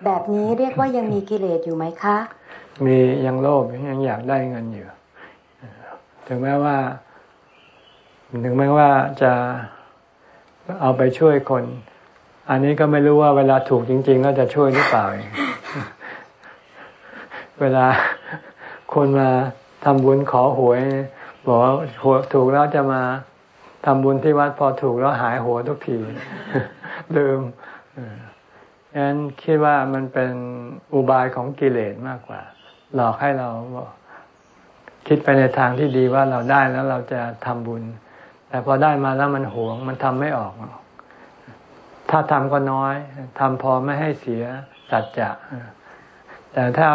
แบบนี้เรียกว่ายังมีกิเลสอยู่ไหมคะ มียังโลภยังอยากได้เงินอยู่ถึงแม้ว่าถึงแม้ว่าจะเอาไปช่วยคน อันนี้ก็ไม่รู้ว่าเวลาถูกจริงๆก็จะช่วยหรือเปล่า เวลาคนมาทำบุญขอหวยบอกว่าหัวถูกแล้วจะมาทำบุญที่วัดพอถูกแล้วหายหัวทุกทีลืมฉะนั้นคิดว่ามันเป็นอุบายของกิเลสมากกว่า หลอกให้เราคิดไปในทางที่ดีว่าเราได้แล้วเราจะทำบุญ แต่พอได้มาแล้วมันหวง มันทำไม่ออก ถ้าทำก็น้อยทำพอไม่ให้เสียสัจจะแต่ถ้า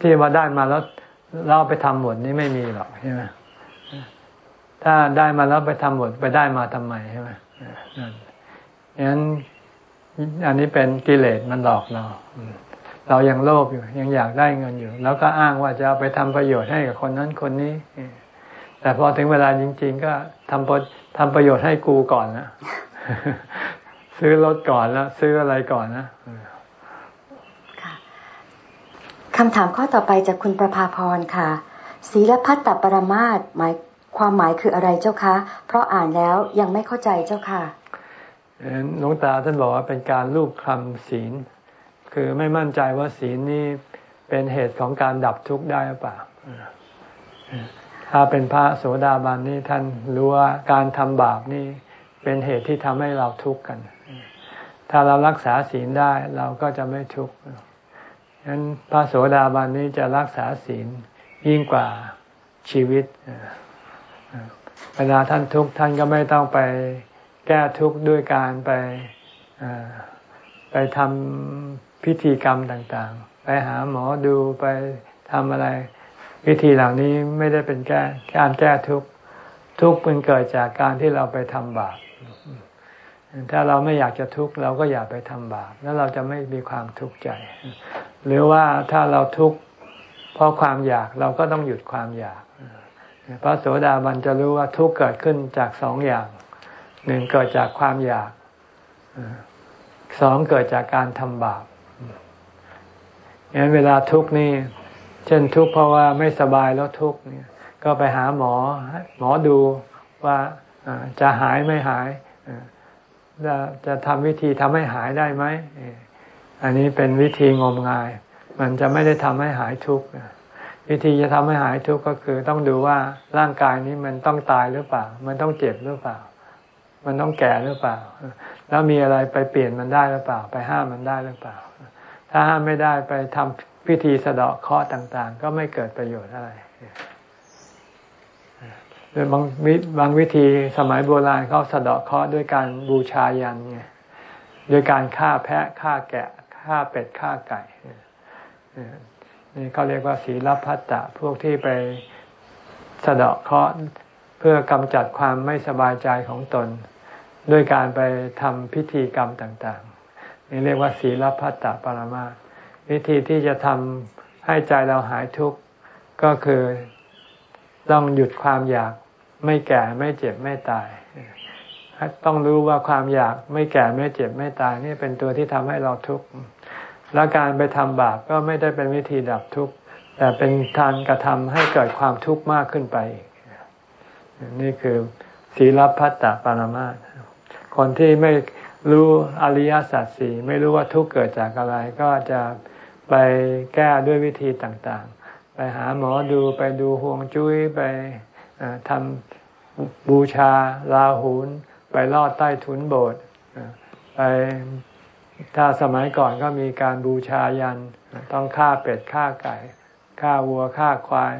ที่มาได้มาแล้วเราไปทำหมดนี่ไม่มีหรอกใช่ไหมถ้าได้มาแล้วไปทำหมดไปได้มาทำไมใช่ไหมงั้นอันนี้เป็นกิเลสมันหลอกเราเรายังโลภอยู่ ยังอยากได้เงินอยู่ แล้วก็อ้างว่าจะเอาไปทำประโยชน์ให้กับคนนั้นคนนี้ แต่พอถึงเวลาจริง ๆ ก็ทำทำประโยชน์ให้กูก่อนนะ ซื้อรถก่อนแล้ว ซื้ออะไรก่อนนะคำถามข้อต่อไปจากคุณประภาพรค่ะศีลพัตตปรมาตหมายความหมายคืออะไรเจ้าคะ เพราะอ่านแล้วยังไม่เข้าใจเจ้าค่ะหลวงตาท่านบอกว่าเป็นการลูกคำศีล คือไม่มั่นใจว่าศีลนี้เป็นเหตุของการดับทุกข์ได้หรือเปล่า ถ้าเป็นพระโสดาบันนี่ท่านรู้ว่าการทำบาปนี่เป็นเหตุที่ทำให้เราทุกข์กัน ถ้าเรารักษาศีลได้เราก็จะไม่ทุกข์ฉะนั้นพระโสดาบันนี้จะรักษาศีลยิ่งกว่าชีวิต เวลาท่านทุกข์ท่านก็ไม่ต้องไปแก้ทุกข์ด้วยการไปไปทำพิธีกรรมต่างๆ ไปหาหมอดูไปทำอะไร วิธีเหล่านี้ไม่ได้เป็นแก้การแก้ทุกข์ทุกข์มันเกิดจากการที่เราไปทำบาป ถ้าเราไม่อยากจะทุกข์เราก็อย่าไปทำบาปแล้วเราจะไม่มีความทุกข์ใจ หรือว่าถ้าเราทุกข์เพราะความอยากเราก็ต้องหยุดความอยากพระโสดาบันจะรู้ว่าทุกข์เกิดขึ้นจากสองอย่างหนึ่งเกิดจากความอยากสองเกิดจากการทำบาปงั้นเวลาทุกข์นี่ เช่นทุกข์เพราะว่าไม่สบายแล้วทุกข์เนี่ย ก็ไปหาหมอ หมอดูว่าจะหายไม่หาย จะจะทำวิธีทำให้หายได้ไหม อันนี้เป็นวิธีงมงาย มันจะไม่ได้ทำให้หายทุกข์วิธีจะทำให้หายทุกข์ก็คือ ต้องดูว่าร่างกายนี้มันต้องตายหรือเปล่า มันต้องเจ็บหรือเปล่า มันต้องแก่หรือเปล่า แล้วมีอะไรไปเปลี่ยนมันได้หรือเปล่า ไปห้ามมันได้หรือเปล่า ถ้าห้ามไม่ได้ไปทำพิธีสะเดาะเคราะห์ต่าง ๆ ก็ไม่เกิดประโยชน์อะไร บางบางวิธีสมัยโบราณเขาสะเดาะเคราะห์ด้วยการบูชายันไงด้วยการฆ่าแพะฆ่าแกะฆ่าเป็ดฆ่าไก่นี่เขาเรียกว่าศีลพัตตะพวกที่ไปสะเดาะเคราะห์เพื่อกำจัดความไม่สบายใจของตน ด้วยการไปทำพิธีกรรมต่างๆ นี่เรียกว่าศีลพัตตะปรมาวิธีที่จะทำให้ใจเราหายทุกข์ก็คือต้องหยุดความอยาก ไม่แก่ไม่เจ็บไม่ตาย ต้องรู้ว่าความอยากไม่แก่ไม่เจ็บไม่ตายนี่เป็นตัวที่ทำให้เราทุกข์แล้วการไปทำบาปก็ไม่ได้เป็นวิธีดับทุกข์แต่เป็นการกระทำให้เกิดความทุกข์มากขึ้นไป นี่คือศีลพัตตปรมาสคนที่ไม่รู้อริยสัจสี่ไม่รู้ว่าทุกข์เกิดจากอะไร ก็จะไปแก้ด้วยวิธีต่างๆ ไปหาหมอดูไปดูห่วงจุ้ยไปทำ บูชาลาหูนไปลอดใต้ถุนโบสถ์ไปถ้าสมัยก่อนก็มีการบูชายัน ต้องฆ่าเป็ดฆ่าไก่ฆ่าวัวฆ่าควาย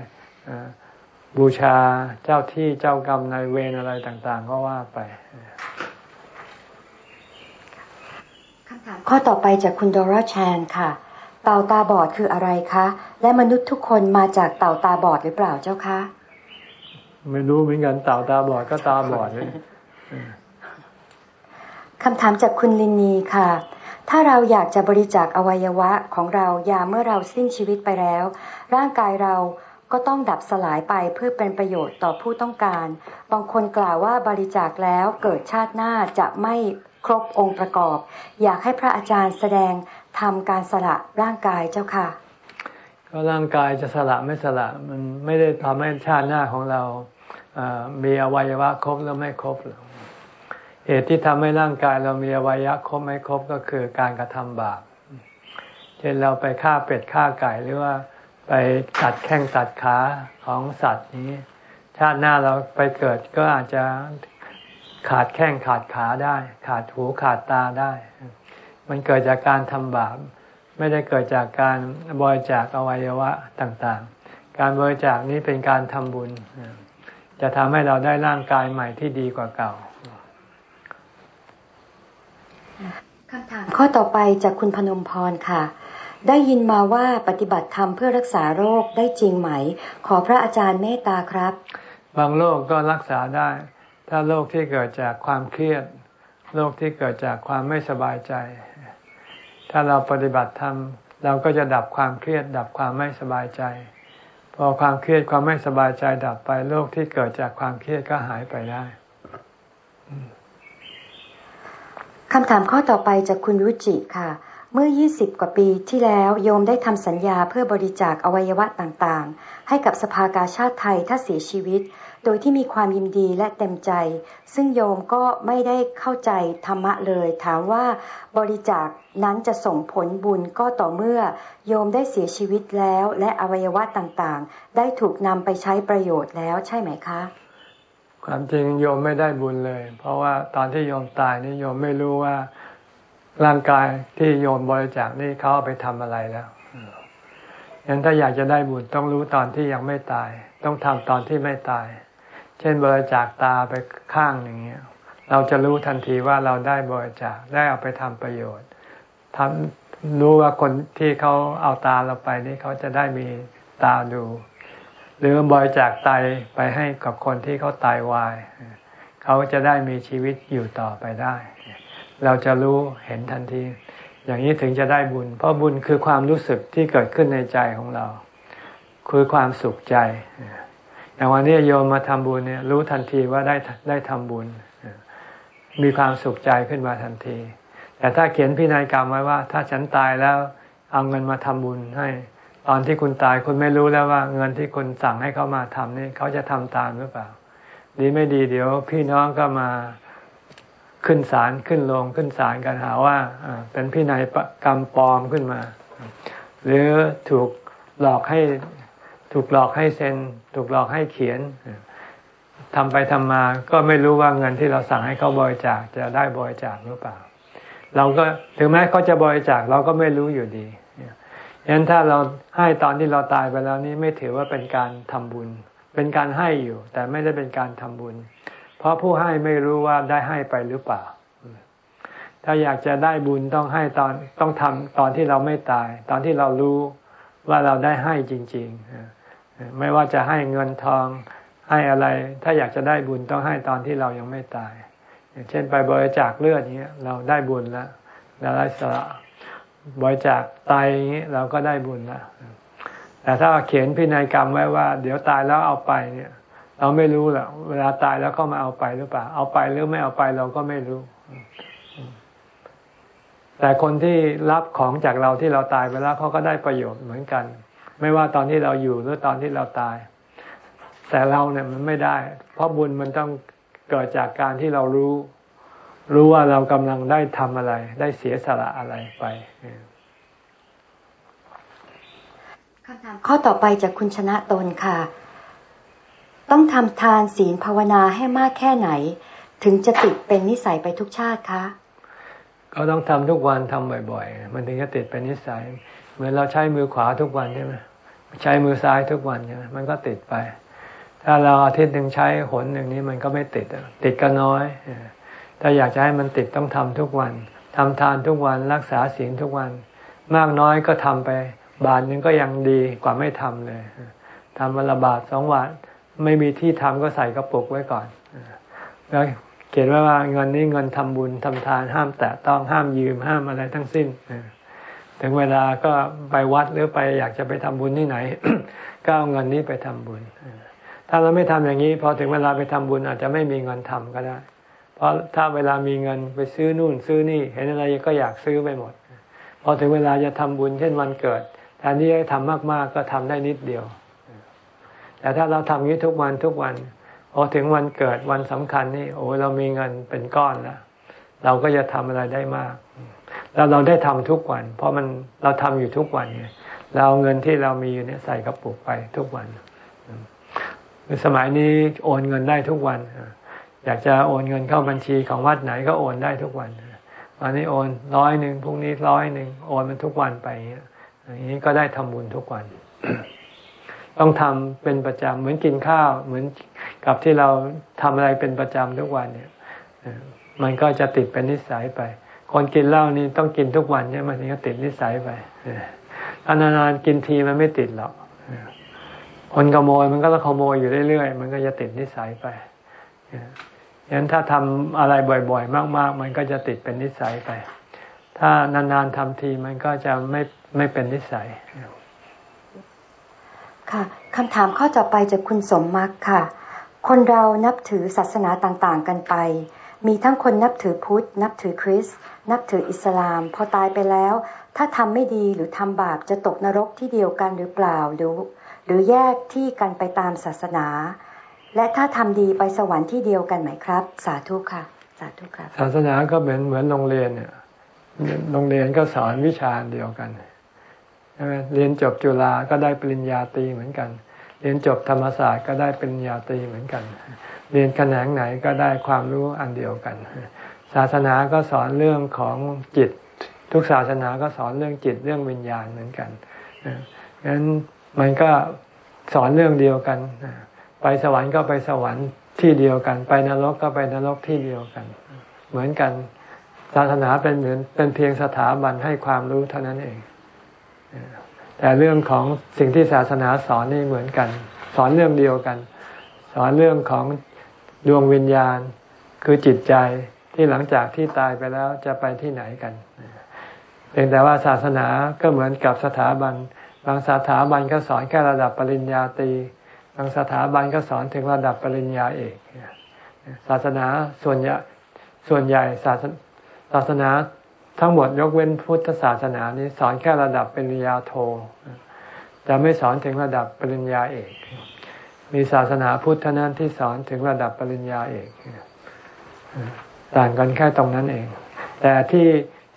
บูชาเจ้าที่เจ้ากรรมนายเวรอะไรต่าง ๆ ก็ว่าไปคำถามข้อต่อไปจากคุณดอร่าแชนค่ะ เต่าตาบอดคืออะไรคะ และมนุษย์ทุกคนมาจากเต่าตาบอดหรือเปล่าเจ้าคะ ไม่รู้เหมือนกันเต่าตาบอดก็ตาบอดเลยคำถามจากคุณลินนีค่ะ ถ้าเราอยากจะบริจาคอวัยวะของเรายาเมื่อเราสิ้นชีวิตไปแล้ว ร่างกายเราก็ต้องดับสลายไปเพื่อเป็นประโยชน์ต่อผู้ต้องการ บางคนกล่าวว่าบริจาคแล้วเกิดชาติหน้าจะไม่ครบองค์ประกอบ อยากให้พระอาจารย์แสดงทำการสละร่างกายเจ้าค่ะ ก็ร่างกายจะสละไม่สละมันไม่ได้ทำให้ชาติหน้าของเรา มีอวัยวะครบแล้วไม่ครบหรอเหตุที่ทำให้ร่างกายเรามีอวัยวะครบไม่ครบก็คือการกระทำบาปเช่นเราไปฆ่าเป็ดฆ่าไก่หรือว่าไปตัดแข้งตัดขาของสัตว์นี้ ชาติหน้าเราไปเกิดก็อาจจะขาดแข้งขาดขาได้ ขาดหูขาดตาได้ มันเกิดจากการทำบาป ไม่ได้เกิดจากการบริจาคอวัยวะต่างๆ การบริจาคนี้เป็นการทำบุญ จะทำให้เราได้ร่างกายใหม่ที่ดีกว่าเก่าคำถามข้อต่อไปจากคุณพนมพรค่ะ ได้ยินมาว่าปฏิบัติธรรมเพื่อรักษาโรคได้จริงไหม ขอพระอาจารย์เมตตาครับ บางโรคก็รักษาได้ ถ้าโรคที่เกิดจากความเครียดโรคที่เกิดจากความไม่สบายใจ ถ้าเราปฏิบัติธรรมเราก็จะดับความเครียด ดับความไม่สบายใจ พอความเครียดความไม่สบายใจดับไปโรคที่เกิดจากความเครียดก็หายไปได้คำถามข้อต่อไปจากคุณรุจิค่ะ เมื่อ 20 กว่าปีที่แล้วโยมได้ทำสัญญาเพื่อบริจาคอวัยวะต่างๆ ให้กับสภากาชาติไทยถ้าเสียชีวิต โดยที่มีความยินดีและเต็มใจ ซึ่งโยมก็ไม่ได้เข้าใจธรรมะเลย ถามว่าบริจาคนั้นจะส่งผลบุญก็ต่อเมื่อ โยมได้เสียชีวิตแล้ว และอวัยวะต่างๆ ได้ถูกนำไปใช้ประโยชน์แล้วใช่ไหมคะ ความจริงโยมไม่ได้บุญเลย เพราะว่าตอนที่โยมตายนี่โยมไม่รู้ว่าร่างกายที่โยมบริจาคนี่เขาเอาไปทำอะไรแล้วยังถ้าอยากจะได้บุญต้องรู้ตอนที่ยังไม่ตาย ต้องทำตอนที่ไม่ตาย เช่นบริจาคตาไปข้างหนึ่งเนี้ยเราจะรู้ทันทีว่าเราได้บริจาคได้เอาไปทำประโยชน์ทำรู้ว่าคนที่เขาเอาตาเราไปนี่เขาจะได้มีตาดู หรือบริจาคไตไปให้กับคนที่เขาตายวายเขาจะได้มีชีวิตอยู่ต่อไปได้ เราจะรู้เห็นทันที อย่างนี้ถึงจะได้บุญ เพราะบุญคือความรู้สึกที่เกิดขึ้นในใจของเรา คือความสุขใจ อย่างวันนี้โยมมาทำบุญเนี่ยรู้ทันทีว่าได้ได้ทำบุญ มีความสุขใจขึ้นมาทันที แต่ถ้าเขียนพินัยกรรมไว้ว่า ถ้าฉันตายแล้วเอาเงินมาทำบุญให้ ตอนที่คุณตายคุณไม่รู้แล้วว่า เงินที่คุณสั่งให้เขามาทำนี่เขาจะทำตามหรือเปล่า ดีไม่ดีเดี๋ยว พี่น้องก็มาขึ้นศาลขึ้นลงขึ้นศาลกันหาว่าเป็นพินัยกรรมปลอมขึ้นมา หรือถูกหลอกให้ ถูกหลอกให้เซ็น ถูกหลอกให้เขียนทำไปทำมาก็ไม่รู้ว่าเงินที่เราสั่งให้เขาบริจาคจะได้บริจาคหรือเปล่า เราก็ถึงแม้เขาจะบริจาคเราก็ไม่รู้อยู่ดีฉะนั้นถ้าเราให้ตอนที่เราตายไปแล้วนี้ไม่ถือว่าเป็นการทำบุญ เป็นการให้อยู่ แต่ไม่ได้เป็นการทำบุญ เพราะผู้ให้ไม่รู้ว่าได้ให้ไปหรือเปล่า ถ้าอยากจะได้บุญต้องให้ตอนต้องทำตอนที่เราไม่ตาย ตอนที่เรารู้ว่าเราได้ให้จริง ๆ ไม่ว่าจะให้เงินทองให้อะไร ถ้าอยากจะได้บุญต้องให้ตอนที่เรายังไม่ตาย อย่างเช่นไปบริจาคเลือดนี้เราได้บุญแล้วเราได้สละบริจาคไตนี้เราก็ได้บุญแล้วแต่ถ้าเขียนพินัยกรรมไว้ว่า เดี๋ยวตายแล้วเอาไปเนี่ย เราไม่รู้แหละเวลาตายแล้วก็มาเอาไปหรือเปล่า เอาไปหรือไม่เอาไปเราก็ไม่รู้ แต่คนที่รับของจากเราที่เราตายไปแล้วเขาก็ได้ประโยชน์เหมือนกัน ไม่ว่าตอนที่เราอยู่หรือตอนที่เราตาย แต่เราเนี่ยมันไม่ได้ เพราะบุญมันต้องเกิดจากการที่เรารู้ รู้ว่าเรากำลังได้ทำอะไร ได้เสียสละอะไรไปคำถามข้อต่อไปจากคุณชนะตนค่ะ ต้องทำทานศีลภาวนาให้มากแค่ไหน ถึงจะติดเป็นนิสัยไปทุกชาติคะ ก็ต้องทำทุกวันทำบ่อย ๆ มันถึงจะติดเป็นนิสัย เหมือนเราใช้มือขวาทุกวันใช่ไหมใช้มือซ้ายทุกวันใช่ไหมมันก็ติดไป ถ้าเราอาทิตย์หนึ่งใช้หนหนึ่งนี้มันก็ไม่ติดติดก็น้อยถ้าอยากจะให้มันติดต้องทำทุกวันทำทานทุกวันรักษาศีลทุกวัน มากน้อยก็ทำไป บาทนึงก็ยังดีกว่าไม่ทำเลยทำวันละบาทสองบาทไม่มีที่ทำก็ใส่กระปุกไว้ก่อนแล้วเขียนไว้ว่าเงินนี้เงินทำบุญทำทานห้ามแตะต้องห้ามยืมห้ามอะไรทั้งสิ้น ถึงเวลาก็ไปวัดหรือไปอยากจะไปทำบุญที่ไหน ก็เอาเงินนี้ไปทำบุญ ถ้าเราไม่ทำอย่างนี้พอถึงเวลาไปทำบุญอาจจะไม่มีเงินทำก็ได้ เพราะถ้าเวลามีเงินไปซื้อนู่นซื้อนี่ เห็นอะไรก็อยากซื้อไปหมด พอถึงเวลาจะทำบุญเช่นวันเกิดแทนที่จะทำมากๆก็ทำได้นิดเดียว แต่ถ้าเราทำนี้ทุกวันทุกวันพอถึงวันเกิดวันสำคัญนี่โอ้เรามีเงินเป็นก้อนแล้วเราก็จะทำอะไรได้มาก แล้วเราได้ทำทุกวัน เพราะมันเราทำอยู่ทุกวันไงเราเอาเงินที่เรามีอยู่เนี่ยใส่กระปุกไปทุกวันสมัยนี้โอนเงินได้ทุกวันอยากจะโอนเงินเข้าบัญชีของวัดไหนก็โอนได้ทุกวันวันนี้โอนร้อยหนึ่งพรุ่งนี้ร้อยหนึ่งโอนมันทุกวันไปอย่างนี้ก็ได้ทำบุญทุกวัน ต้องทำเป็นประจำเหมือนกินข้าวเหมือนกับที่เราทำอะไรเป็นประจำทุกวันเนี่ยมันก็จะติดเป็นนิสัยไป คนกินเหล้านี่ต้องกินทุกวันเนี่ยมันก็ติดนิสัยไปถ้านานๆกินทีมันไม่ติดหรอกคนขโมยมันก็ต้องขโมยอยู่เรื่อยๆ มันก็จะติดนิสัยไปฉะนั้นถ้าทำอะไรบ่อยๆ มาก ๆ มันก็จะติดเป็นนิสัยไป ถ้านานๆทำทีมันก็จะไม่ไม่เป็นนิสัย ค่ะคำถามข้อต่อไปจากคุณสมมักค่ะ คนเรานับถือศาสนาต่างๆ กันไป มีทั้งคนนับถือพุทธ นับถือคริสต์นับถืออิสลาม พอตายไปแล้ว ถ้าทำไม่ดีหรือทำบาปจะตกนรกที่เดียวกันหรือเปล่าหรือหรือแยกที่กันไปตามศาสนา และถ้าทำดีไปสวรรค์ที่เดียวกันไหมครับ สาธุค่ะ สาธุครับศาสนาก็เหมือนเหมือนโรงเรียนเนี่ยโรงเรียนก็สอนวิชาเดียวกันใช่ไหมเรียนจบจุฬาก็ได้ปริญญาตรีเหมือนกัน เรียนจบธรรมศาสตร์ก็ได้เป็นญาตรีเหมือนกัน เรียนแขนงไหนก็ได้ความรู้อันเดียวกัน ศาสนาก็สอนเรื่องของจิต ทุกศาสนาก็สอนเรื่องจิตเรื่องวิญญาณเหมือนกันงั้นมันก็สอนเรื่องเดียวกัน ไปสวรรค์ก็ไปสวรรค์ที่เดียวกัน ไปนรกก็ไปนรกที่เดียวกัน เหมือนกัน ศาสนาเป็นเหมือนเป็นเพียงสถาบันให้ความรู้เท่านั้นเอง แต่เรื่องของสิ่งที่ศาสนาสอนนี่เหมือนกัน สอนเรื่องเดียวกัน สอนเรื่องของ ดวงวิญญาณคือจิตใจที่หลังจากที่ตายไปแล้วจะไปที่ไหนกันเพียงแต่ว่าศาสนาก็เหมือนกับสถาบัน บางสถาบันก็สอนแค่ระดับปริญญาตรีบางสถาบันก็สอนถึงระดับปริญญาเอกศาสนาส่วนใหญ่ส่วนใหญ่ศาสนาทั้งหมดยกเว้นพุทธศาสนานี้สอนแค่ระดับปริญญาโทจะไม่สอนถึงระดับปริญญาเอก มีศาสนาพุทธนั้นที่สอนถึงระดับปริญญาเอกต่างกันแค่ตรงนั้นเอง แต่ที่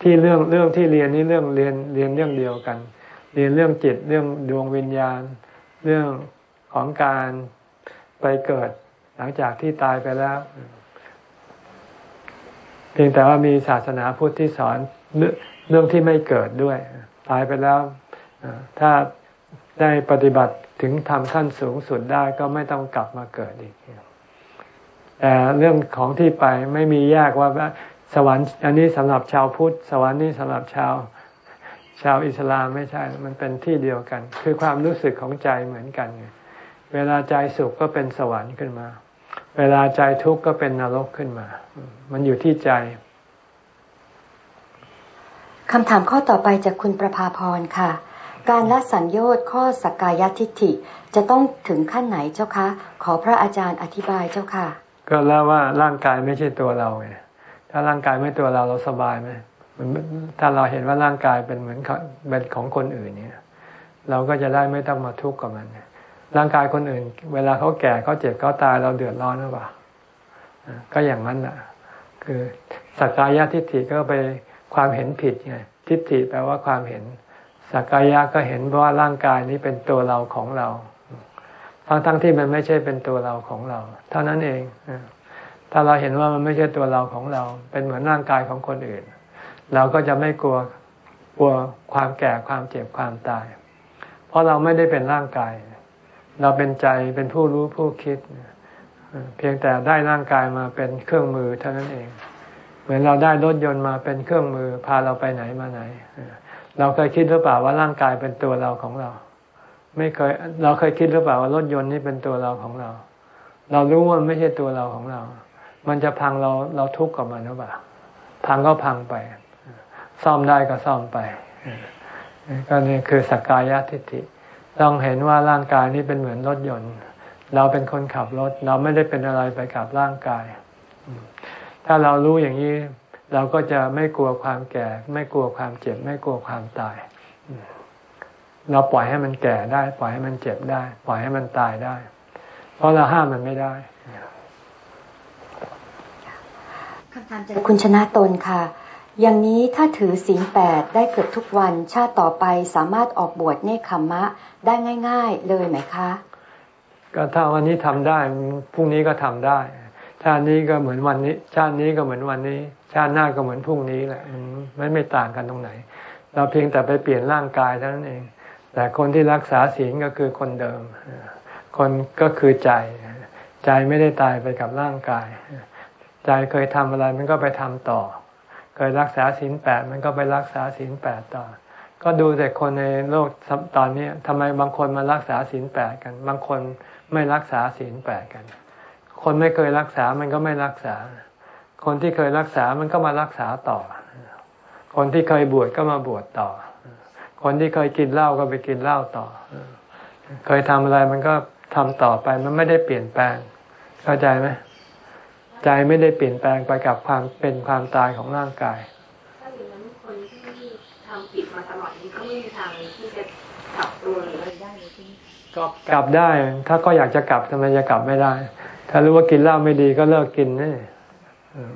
ที่เรื่องเรื่องที่เรียนนี่เรื่องเรียนเรียนเรื่องเดียวกัน เรียนเรื่องจิตเรื่องดวงวิญญาณ เรื่องของการไปเกิดหลังจากที่ตายไปแล้ว เพียงแต่ว่ามีศาสนาพุทธที่สอนเรื่องที่ไม่เกิดด้วย ตายไปแล้วถ้าได้ปฏิบัติ ถึงทำขั้นสูงสุดได้ก็ไม่ต้องกลับมาเกิดอีกแต่เรื่องของที่ไปไม่มีแยกว่าสวรรค์ อันนี้สำหรับชาวพุทธ สวรรค์นี้สำหรับชาว ชาวอิสลามไม่ใช่ มันเป็นที่เดียวกัน คือความรู้สึกของใจเหมือนกันเวลาใจสุขก็เป็นสวรรค์ขึ้นมา เวลาใจทุกข์ก็เป็นนรกขึ้นมา มันอยู่ที่ใจคำถามข้อต่อไปจากคุณประภาพรค่ะ การละสัญญน์ข้อสกกายทิฏฐิจะต้องถึงขั้นไหนเจ้าคะ ขอพระอาจารย์อธิบายเจ้าค่ะ ก็แล้วว่าร่างกายไม่ใช่ตัวเราไงถ้าร่างกายไม่ตัวเราเราสบายไหมถ้าเราเห็นว่าร่างกายเป็นเหมือนเป็นของคนอื่นเนี่ย เราก็จะได้ไม่ต้องมาทุกข์กับมัน ร่างกายคนอื่น เวลาเขาแก่เขาเจ็บเขาตายเราเดือดร้อนหรือเปล่าก็อย่างนั้นแหละคือสักกายทิฏฐิก็ไปความเห็นผิดไงทิฏฐิแปลว่าความเห็น สักกายะก็เห็นว่าร่างกายนี้เป็นตัวเราของเรา ทั้งทั้งที่มันไม่ใช่เป็นตัวเราของเรา เท่านั้นเอง ถ้าเราเห็นว่ามันไม่ใช่ตัวเราของเรา เป็นเหมือนร่างกายของคนอื่น เราก็จะไม่กลัวกลัวความแก่ความเจ็บความตาย เพราะเราไม่ได้เป็นร่างกาย เราเป็นใจเป็นผู้รู้ผู้คิด เพียงแต่ได้ร่างกายมาเป็นเครื่องมือเท่านั้นเอง เหมือนเราได้รถยนต์มาเป็นเครื่องมือ พาเราไปไหนมาไหน เราเคยคิดหรือเปล่าว่าร่างกายเป็นตัวเราของเรา ไม่เคย เราเคยคิดหรือเปล่าว่ารถยนต์นี้เป็นตัวเราของเรา เรารู้ว่าไม่ใช่ตัวเราของเรา มันจะพังเราเราทุกข์กับมันหรือเปล่าพังก็พังไป ซ่อมได้ก็ซ่อมไปก็นี่คือสักกายทิฏฐิ ต้องเห็นว่าร่างกายนี้เป็นเหมือนรถยนต์ เราเป็นคนขับรถ เราไม่ได้เป็นอะไรไปกับร่างกาย ถ้าเรารู้อย่างนี้ เราก็จะไม่กลัวความแก่ ไม่กลัวความเจ็บ ไม่กลัวความตาย เราปล่อยให้มันแก่ได้ ปล่อยให้มันเจ็บได้ ปล่อยให้มันตายได้ เพราะเราห้ามมันไม่ได้คำถามจากคุณชนะตนค่ะ อย่างนี้ถ้าถือศีลแปดได้เกือบทุกวันชาติต่อไปสามารถออกบวชเนคขมมะได้ง่าย ๆ เลยไหมคะ ก็ถ้าวันนี้ทำได้พรุ่งนี้ก็ทำได้ ชาตินี้ก็เหมือนวันนี้ ชาตินี้ก็เหมือนวันนี้ ชาติหน้าก็เหมือนพรุ่งนี้แหละมันไม่ไม่ต่างกันตรงไหน เราเพียงแต่ไปเปลี่ยนร่างกายเท่านั้นเอง แต่คนที่รักษาศีลก็คือคนเดิม คนก็คือใจ ใจไม่ได้ตายไปกับร่างกาย ใจเคยทำอะไรมันก็ไปทำต่อ เคยรักษาศีลแปดมันก็ไปรักษาศีลแปดต่อ ก็ดูแต่คนในโลกตอนนี้ทำไมบางคนมารักษาศีลแปดกัน บางคนไม่รักษาศีลแปดกัน คนไม่เคยรักษามันก็ไม่รักษา คนที่เคยรักษามันก็มารักษาต่อ คนที่เคยบวชก็มาบวชต่อ คนที่เคยกินเหล้าก็ไปกินเหล้าต่อ เคยทำอะไรมันก็ทำต่อไปมันไม่ได้เปลี่ยนแปลง เข้าใจไหมใจไม่ได้เปลี่ยนแปลงไปกับความเป็นความตายของร่างกาย ถ้าอย่างนั้นคนที่ทำผิดมาตลอดนี้ก็ไม่มีทางที่จะกลับตัวหรืออะไรได้เลยก็กลับได้ ถ้าก็อยากจะกลับทำไมจะกลับไม่ได้ ถ้ารู้ว่ากินเหล้าไม่ดีก็เลิกกินนี่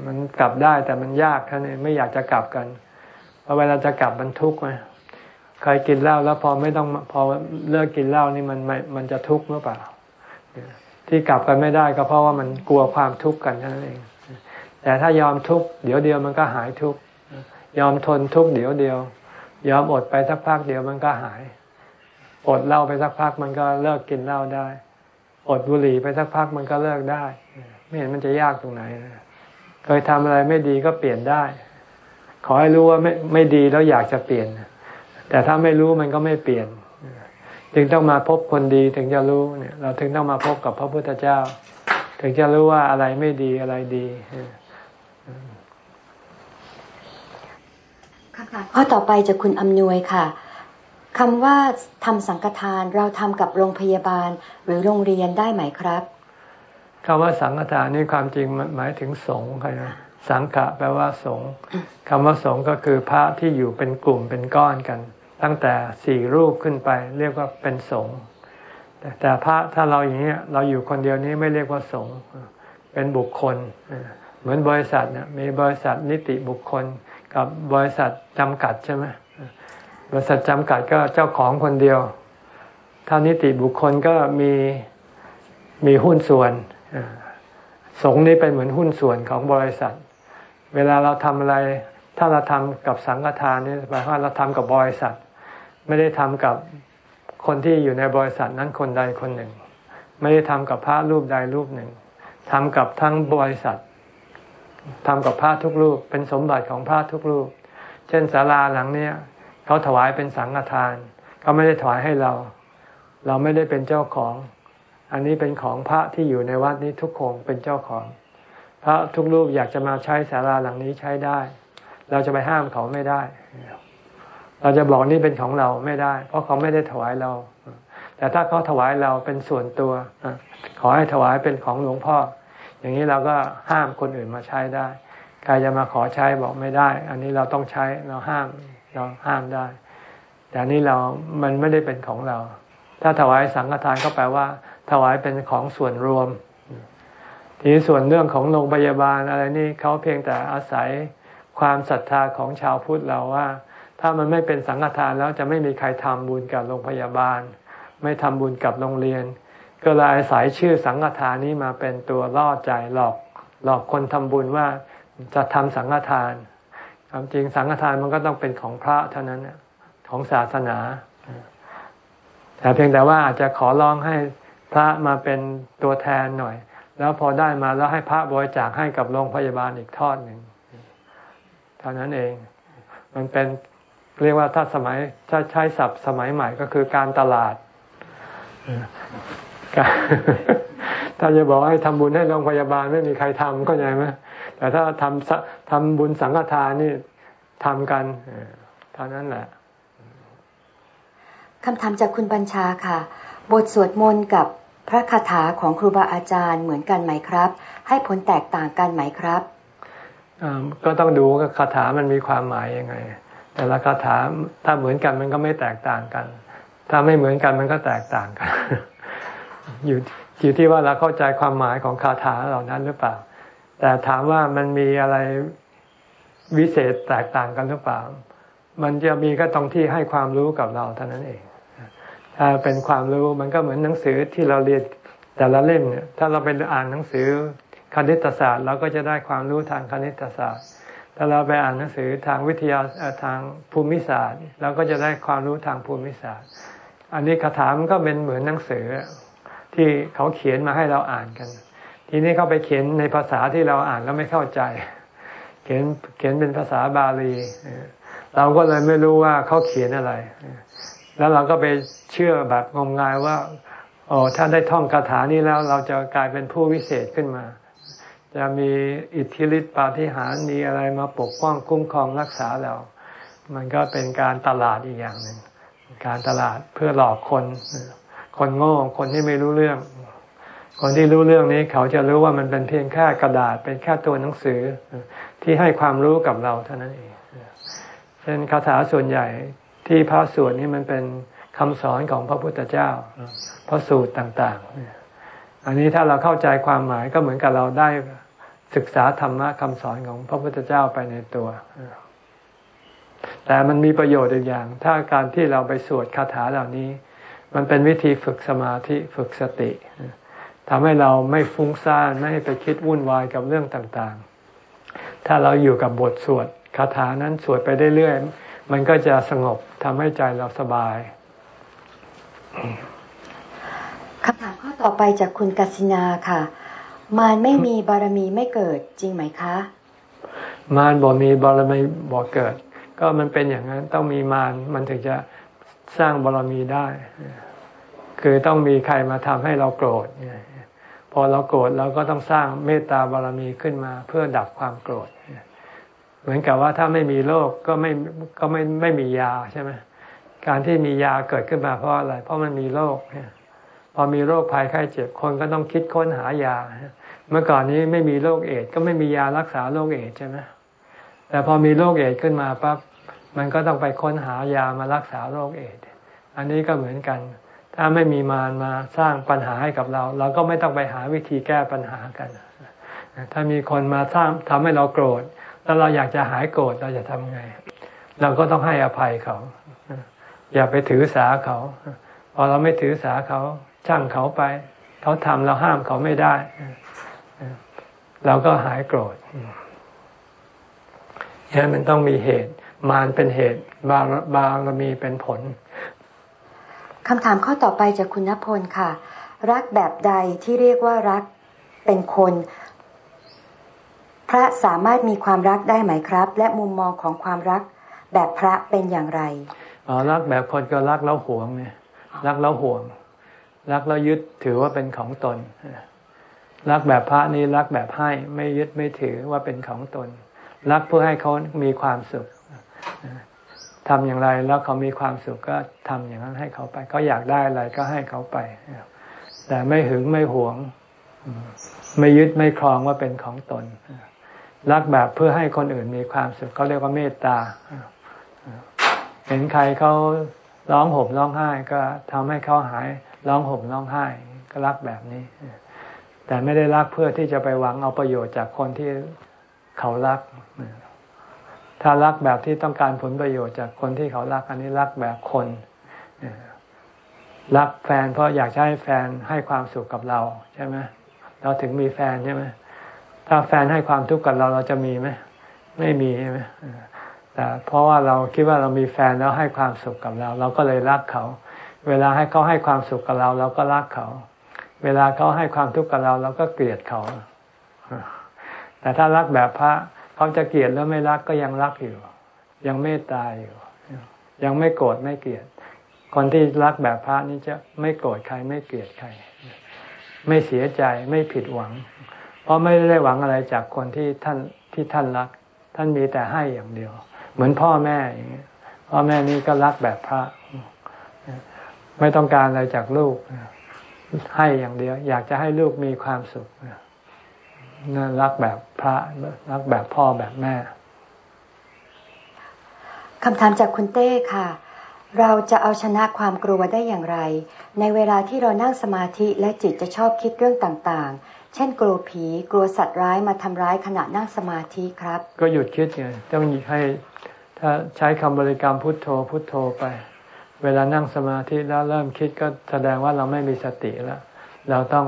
มันกลับได้แต่มันยากท่านเองไม่อยากจะกลับกันเพราะเวลาจะกลับมันทุกข์ไหมเคยกินเหล้าแล้วพอไม่ต้องพอเลิกกินเหล้านี่มันมันจะทุกข์หรือเปล่า ที่กลับกันไม่ได้ก็เพราะว่ามันกลัวความทุกข์กันนั่นเอง แต่ถ้ายอมทุกข์เดี๋ยวเดียวมันก็หายทุกข์ยอมทนทุกข์เดี๋ยวเดียว ยอมอดไปสักพักเดียวมันก็หาย อดเหล้าไปสักพักมันก็เลิกกินเหล้าได้ อดบุหรี่ไปสักพักมันก็เลิกได้ ไม่เห็นมันจะยากตรงไหนเคยทำอะไรไม่ดีก็เปลี่ยนได้ ขอให้รู้ว่าไม่ไม่ดีแล้วอยากจะเปลี่ยน แต่ถ้าไม่รู้มันก็ไม่เปลี่ยน จึงต้องมาพบคนดีถึงจะรู้เนี่ย เราถึงต้องมาพบกับพระพุทธเจ้า ถึงจะรู้ว่าอะไรไม่ดีอะไรดีข้อต่อไปจากคุณอำนวยค่ะ คำว่าทำสังฆทานเราทำกับโรงพยาบาลหรือโรงเรียนได้ไหมครับคำว่าสังฆทานนี่ความจริงหมายถึงสงฆ์ใครนะสังฆะแปลว่าสงฆ์คำว่าสงฆ์ก็คือพระที่อยู่เป็นกลุ่มเป็นก้อนกัน ตั้งแต่สี่รูปขึ้นไป เรียกว่าเป็นสงฆ์แต่พระถ้าเราอย่างนี้เราอยู่คนเดียวนี้ไม่เรียกว่าสงฆ์เป็นบุคคล เหมือนบริษัทเนี่ยมีบริษัทนิติบุคคล กับบริษัทจำกัดใช่ไหม บริษัทจำกัดก็เจ้าของคนเดียว ถ้านิติบุคคลก็มีมีหุ้นส่วน สงฆ์นี้เป็นเหมือนหุ้นส่วนของบริษัท เวลาเราทำอะไร ถ้าเราทำกับสังฆทานนี่แปลว่าเราทำกับบริษัท ไม่ได้ทำกับคนที่อยู่ในบริษัทนั้นคนใดคนหนึ่ง ไม่ได้ทำกับพระรูปใดรูปหนึ่งทำกับทั้งบริษัททำกับพระทุกรูป เป็นสมบัติของพระทุกรูป เช่นศาลาหลังเนี้ย เขาถวายเป็นสังฆทานเขาไม่ได้ถวายให้เรา เราไม่ได้เป็นเจ้าของ อันนี้เป็นของพระที่อยู่ในวัดนี้ทุกคนเป็นเจ้าของ พระทุกรูปอยากจะมาใช้ศาลาหลังนี้ใช้ได้ เราจะไปห้ามเขาไม่ได้ เราจะบอกนี่เป็นของเราไม่ได้ เพราะเขาไม่ได้ถวายเรา แต่ถ้าเขาถวายเราเป็นส่วนตัวขอให้ถวายเป็นของหลวงพ่อ อย่างนี้เราก็ห้ามคนอื่นมาใช้ได้ใครจะมาขอใช้บอกไม่ได้ อันนี้เราต้องใช้เราห้าม เราห้ามได้ แต่นี้เรามันไม่ได้เป็นของเรา ถ้าถวายสังฆทานก็แปลว่า ถวายเป็นของส่วนรวม ทีส่วนเรื่องของโรงพยาบาลอะไรนี่เขาเพียงแต่อาศัยความศรัทธาของชาวพุทธเราว่า ถ้ามันไม่เป็นสังฆทานแล้วจะไม่มีใครทำบุญกับโรงพยาบาล ไม่ทำบุญกับโรงเรียน ก็เลยอาศัยชื่อสังฆทานนี้มาเป็นตัวล่อใจหลอกหลอกคนทำบุญว่าจะทำสังฆทาน ความจริงสังฆทานมันก็ต้องเป็นของพระเท่านั้นของศาสนา แต่เพียงแต่ว่าอาจจะขอร้องให้พระมาเป็นตัวแทนหน่อย แล้วพอได้มาแล้วให้พระบริจาคให้กับโรงพยาบาลอีกทอดหนึ่งเท่านั้นเอง มันเป็นเรียกว่าถ้าสมัยถ้าใช้ศัพท์สมัยใหม่ก็คือการตลาดถ้าจะบอกให้ทำบุญให้โรงพยาบาลไม่มีใครทำก็ใช่ไหม แต่ถ้าทำทำบุญสังฆทานนี่ทำกันเท่านั้นแหละคำถามจากคุณบัญชาค่ะ บทสวดมนต์กับพระคาถาของครูบาอาจารย์เหมือนกันไหมครับ ให้ผลแตกต่างกันไหมครับก็ต้องดูว่าคาถามันมีความหมายยังไง แต่ละคาถาถ้าเหมือนกันมันก็ไม่แตกต่างกัน ถ้าไม่เหมือนกันมันก็แตกต่างกัน อยู่อยู่ที่ว่าเราเข้าใจความหมายของคาถาเหล่านั้นหรือเปล่า แต่ถามว่ามันมีอะไรวิเศษแตกต่างกันหรือเปล่า มันจะมีก็ตรงที่ให้ความรู้กับเราเท่านั้นเอง ถ้าเป็นความรู้มันก็เหมือนหนังสือที่เราเรียนแต่ละเล่มเนี่ย ถ้าเราไปอ่านหนังสือคณิตศาสตร์เราก็จะได้ความรู้ทางคณิตศาสตร์ ถ้าเราไปอ่านหนังสือทางวิทยาทางภูมิศาสตร์เราก็จะได้ความรู้ทางภูมิศาสตร์ อันนี้คาถามันก็เป็นเหมือนหนังสือที่เขาเขียนมาให้เราอ่านกัน ทีนี้เขาไปเขียนในภาษาที่เราอ่านแล้วไม่เข้าใจ เขียนเขียนเป็นภาษาบาลีเราก็เลยไม่รู้ว่าเขาเขียนอะไร แล้วเราก็ไปเชื่อแบบงมงายว่าโอ้ถ้าได้ท่องคาถานี้แล้ว เราจะกลายเป็นผู้วิเศษขึ้นมา จะมีอิทธิฤทธิปาฏิหาริย์มีอะไรมาปกป้องคุ้มครองรักษาเรา มันก็เป็นการตลาดอีกอย่างหนึ่งการตลาดเพื่อหลอกคน คนโง่คนที่ไม่รู้เรื่อง คนที่รู้เรื่องนี้เขาจะรู้ว่ามันเป็นเพียงแค่กระดาษ เป็นแค่ตัวหนังสือที่ให้ความรู้กับเราเท่านั้นเองเช่นคาถาส่วนใหญ่ที่พระสวดนี่มันเป็นคำสอนของพระพุทธเจ้าพระสูตรต่างๆ อันนี้ถ้าเราเข้าใจความหมายก็เหมือนกับเราได้ศึกษาธรรมะคำสอนของพระพุทธเจ้าไปในตัว แต่มันมีประโยชน์อีกอย่าง ถ้าการที่เราไปสวดคาถาเหล่านี้ มันเป็นวิธีฝึกสมาธิฝึกสติ ทำให้เราไม่ฟุ้งซ่านไม่ให้ไปคิดวุ่นวายกับเรื่องต่างๆ ถ้าเราอยู่กับบทสวดคาถานั้นสวดไปเรื่อยๆ มันก็จะสงบทำให้ใจเราสบายคำถามข้อต่อไปจากคุณกัสินาค่ะ มารไม่มีบารมีไม่เกิดจริงไหมคะ มารบ่มีบารมีบ่เกิด ก็มันเป็นอย่างนั้นต้องมีมารมันถึงจะสร้างบารมีได้ คือต้องมีใครมาทำให้เราโกรธ พอเราโกรธเราก็ต้องสร้างเมตตาบารมีขึ้นมา เพื่อดับความโกรธ เหมือนกับว่าถ้าไม่มีโรคก็ไม่ก็ไม่ไม่มียาใช่ไหมการที่มียาเกิดขึ้นมาเพราะอะไร เพราะมันมีโรคพอมีโรคภัยไข้เจ็บคนก็ต้องคิดค้นหายา เมื่อก่อนนี้ไม่มีโรคเอดก็ไม่มียารักษาโรคเอดใช่ไหมแต่พอมีโรคเอดขึ้นมาปั๊บมันก็ต้องไปค้นหายามารักษาโรคเอดอันนี้ก็เหมือนกัน ถ้าไม่มีมารมาสร้างปัญหาให้กับเรา เราก็ไม่ต้องไปหาวิธีแก้ปัญหากัน ถ้ามีคนมาสร้างทำให้เราโกรธ แล้วเราอยากจะหายโกรธเราจะทำไง เราก็ต้องให้อภัยเขา อย่าไปถือสาเขา พอเราไม่ถือสาเขาช่างเขาไป เขาทำเราห้ามเขาไม่ได้ เราก็หายโกรธฉะนั้นมันต้องมีเหตุ มารเป็นเหตุ บารบารมีเป็นผล คำถามข้อต่อไปจากคุณณพลค่ะ รักแบบใดที่เรียกว่ารักเป็นคน พระสามารถมีความรักได้ไหมครับ และมุมมองของความรักแบบพระเป็นอย่างไรอ๋อรักแบบคนก็รักแล้วห่วงเนี่ยรักแล้วห่วง รักแล้วยึดถือว่าเป็นของตน รักแบบพระนี่รักแบบให้ไม่ยึดไม่ถือว่าเป็นของตน รักเพื่อให้เขามีความสุข ทำอย่างไรแล้วเขามีความสุขก็ทำอย่างนั้นให้เขาไป เขาอยากได้อะไรก็ให้เขาไป แต่ไม่หึงไม่หวง ไม่ยึดไม่ครองว่าเป็นของตน รักแบบเพื่อให้คนอื่นมีความสุขเขาเรียกว่าเมตตา เห็นใครเขาร้องห่มร้องไห้ก็ทำให้เขาหายร้องห่มร้องไห้ ก็รักแบบนี้ แต่ไม่ได้รักเพื่อที่จะไปหวังเอาประโยชน์จากคนที่เขารัก ถ้ารักแบบที่ต้องการผลประโยชน์จากคนที่เขารักอันนี้รักแบบคนรักแฟนเพราะอยากให้แฟนให้ความสุขกับเราใช่ไหมเราถึงมีแฟนใช่ไหมถ้าแฟนให้ความทุกข์กับเราเราจะมีไหมไม่มีใช่ไหมแต่เพราะว่าเราคิดว่าเรามีแฟนแล้วให้ความสุขกับเรา เราก็เลยรักเขา เวลาให้เขาให้ความสุขกับเรา เราก็รักเขา เวลาเขาให้ความทุกข์กับเรา เราก็เกลียดเขา แต่ถ้ารักแบบพระ เขาจะเกลียดแล้วไม่รักก็ยังรักอยู่ ยังเมตตาอยู่ ยังไม่โกรธไม่เกลียด คนที่รักแบบพระนี่จะไม่โกรธใครไม่เกลียดใคร ไม่เสียใจไม่ผิดหวัง เพราะไม่ได้หวังอะไรจากคนที่ท่านที่ท่านรัก ท่านมีแต่ให้อย่างเดียว เหมือนพ่อแม่อย่างเงี้ยพ่อแม่นี่ก็รักแบบพระ ไม่ต้องการอะไรจากลูกให้อย่างเดียว อยากจะให้ลูกมีความสุข นั่นรักแบบพระรักแบบพ่อแบบแม่คำถามจากคุณเต้ค่ะ เราจะเอาชนะความกลัวได้อย่างไร ในเวลาที่เรานั่งสมาธิและจิตจะชอบคิดเรื่องต่างๆ เช่นกลัวผีกลัวสัตว์ร้ายมาทำร้ายขณะนั่งสมาธิครับ ก็หยุดคิดไงต้องให้ถ้าใช้คำบริกรรมพุทโธพุทโธไป เวลานั่งสมาธิแล้วเริ่มคิดก็แสดงว่าเราไม่มีสติแล้ว เราต้อง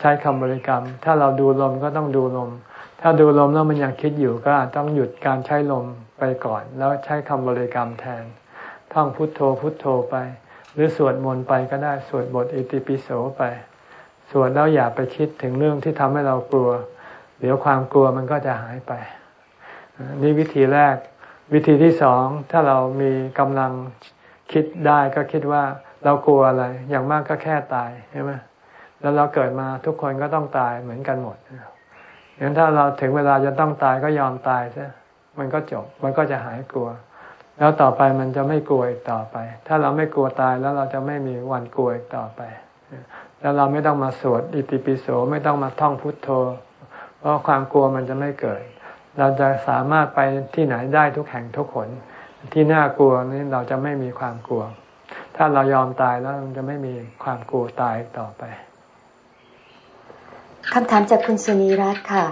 ใช้คำบริกรรม ถ้าเราดูลมก็ต้องดูลม ถ้าดูลมแล้วมันยังคิดอยู่ก็อาจต้องหยุดการใช้ลมไปก่อน แล้วใช้คำบริกรรมแทน ท่องพุทโธพุทโธไป หรือสวดมนต์ไปก็ได้สวดบทอิติปิโสไป สวดแล้วอย่าไปคิดถึงเรื่องที่ทำให้เรากลัว เดี๋ยวความกลัวมันก็จะหายไป นี่วิธีแรก วิธีที่สองถ้าเรามีกำลังคิดได้ก็คิดว่าเรากลัวอะไร อย่างมากก็แค่ตายใช่ไหม แล้วเราเกิดมาทุกคนก็ต้องตายเหมือนกันหมดงั้นถ้าเราถึงเวลาจะต้องตายก็ยอมตายซะมันก็จบ มันก็จะหายกลัว แล้วต่อไปมันจะไม่กลัวอีกต่อไป ถ้าเราไม่กลัวตายแล้วเราจะไม่มีวันกลัวอีกต่อไป แล้วเราไม่ต้องมาสวดอิติปิโสไม่ต้องมาท่องพุทโธ เพราะความกลัวมันจะไม่เกิด เราจะสามารถไปที่ไหนได้ทุกแห่งทุกคนที่น่ากลัวนี้เราจะไม่มีความกลัว ถ้าเรายอมตายแล้วมันจะไม่มีความกลัวตายต่อไป คำถามจากคุณสุนีรัตน์ค่ะ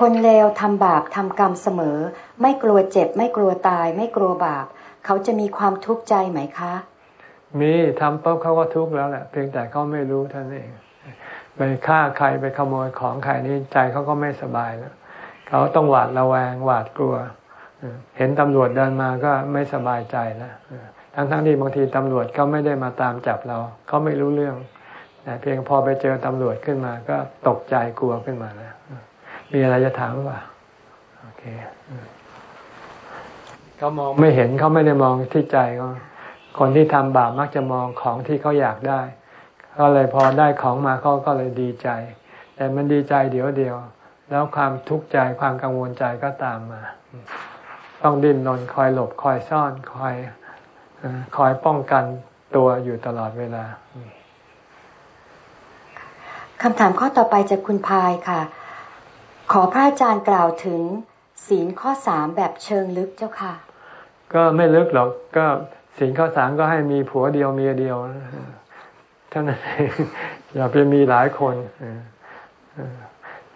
คนเลวทำบาปทำกรรมเสมอ ไม่กลัวเจ็บ ไม่กลัวตาย ไม่กลัวบาป เขาจะมีความทุกข์ใจไหมคะ มีทำปุ๊บเขาก็ทุกข์แล้วแหละเพียงแต่เขาไม่รู้ท่านเองไปฆ่าใครไปขโมยของใครนี่ใจเขาก็ไม่สบายแล้วเขาต้องหวาดระแวงหวาดกลัว เห็นตำรวจเดินมาก็ไม่สบายใจแล้วทั้งๆที่บางทีตำรวจก็ไม่ได้มาตามจับเราเขาไม่รู้เรื่อง แต่เพียงพอไปเจอตำรวจขึ้นมา ก็ตกใจกลัวขึ้นมาแล้วมีอะไรจะถามว่าโอเคเขามองไม่เห็นเขาไม่ได้มองที่ใจเขาคนที่ทำบาปมักจะมองของที่เขาอยากได้ ก็เลยพอได้ของมาเขาก็เลยดีใจ แต่มันดีใจเดี๋ยวเดียว แล้วความทุกข์ใจความกังวลใจก็ตามมา ต้องดิ้นรนคอยหลบคอยซ่อนคอยคอยป้องกันตัวอยู่ตลอดเวลา คำถามข้อต่อไปจากคุณพายค่ะ ขอพระอาจารย์กล่าวถึงศีลข้อสามแบบเชิงลึกเจ้าค่ะ ก็ไม่ลึกหรอกก็ศีลข้อสามก็ให้มีผัวเดียวเมียเดียวเท่านั้นเองอย่าไปมีหลายคน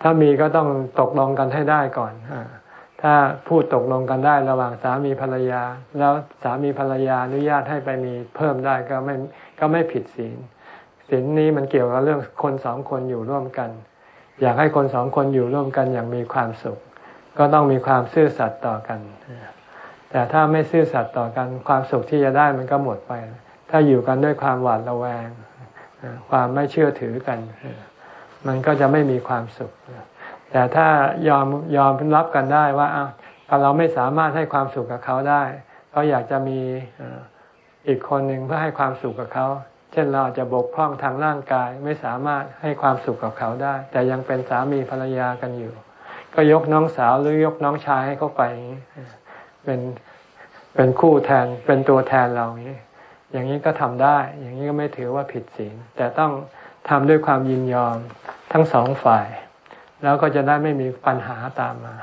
ถ้ามีก็ต้องตกลงกันให้ได้ก่อนถ้าพูดตกลงกันได้ระหว่างสามีภรรยา แล้วสามีภรรยาอนุญาตให้ไปมีเพิ่มได้ก็ไม่ก็ไม่ผิดศีล ศีลนี้มันเกี่ยวกับเรื่องคนสองคนอยู่ร่วมกัน อยากให้คนสองคนอยู่ร่วมกันอย่างมีความสุข ก็ต้องมีความซื่อสัตย์ต่อกัน แต่ถ้าไม่ซื่อสัตย์ต่อกัน ความสุขที่จะได้มันก็หมดไป ถ้าอยู่กันด้วยความหวาดระแวง ความไม่เชื่อถือกัน มันก็จะไม่มีความสุข แต่ถ้ายอมยอมรับกันได้ว่าเราไม่สามารถให้ความสุขกับเขาได้ เขาอยากจะมีอีกคนหนึ่งเพื่อให้ความสุขกับเขา เช่นเราจะบกพร่องทางร่างกายไม่สามารถให้ความสุขกับเขาได้ แต่ยังเป็นสามีภรรยากันอยู่ ก็ยกน้องสาวหรือยกน้องชายให้เขาไปเป็นเป็นคู่แทนเป็นตัวแทนเราอย่างนี้ อย่างนี้ก็ทำได้ อย่างนี้ก็ไม่ถือว่าผิดศีลแต่ต้องทำด้วยความยินยอมทั้งสองฝ่าย แล้วก็จะได้ไม่มีปัญหาตามมา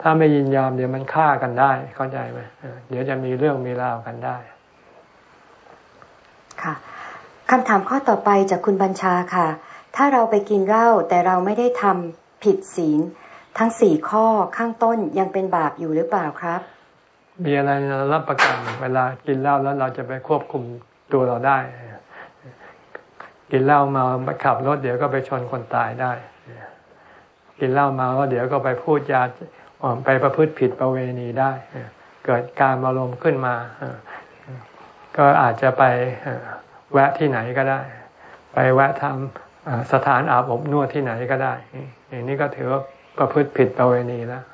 ถ้าไม่ยินยอมเดี๋ยวมันฆ่ากันได้ เข้าใจไหมเดี๋ยวจะมีเรื่องมีราวกันได้ ค่ะ คำถามข้อต่อไปจากคุณบัญชาค่ะ ถ้าเราไปกินเหล้าแต่เราไม่ได้ทำผิดศีล ทั้งสี่ข้อข้างต้นยังเป็นบาปอยู่หรือเปล่าครับ มีอะไรรับประกันเวลากินเหล้าแล้วเราจะไปควบคุมตัวเราได้ กินเหล้ามาขับรถเดี๋ยวก็ไปชนคนตายได้ กินเหล้ามาแล้วเดี๋ยวก็ไปพูดยาไปประพฤติผิดประเวณีได้ เกิดการอารมณ์ขึ้นมา ก็อาจจะไป แวะที่ไหนก็ได้ ไปแวะทำสถานอาบอบนวดที่ไหนก็ได้อย่างนี้ก็ถือว่าประพฤติผิดประเวณีแล้ว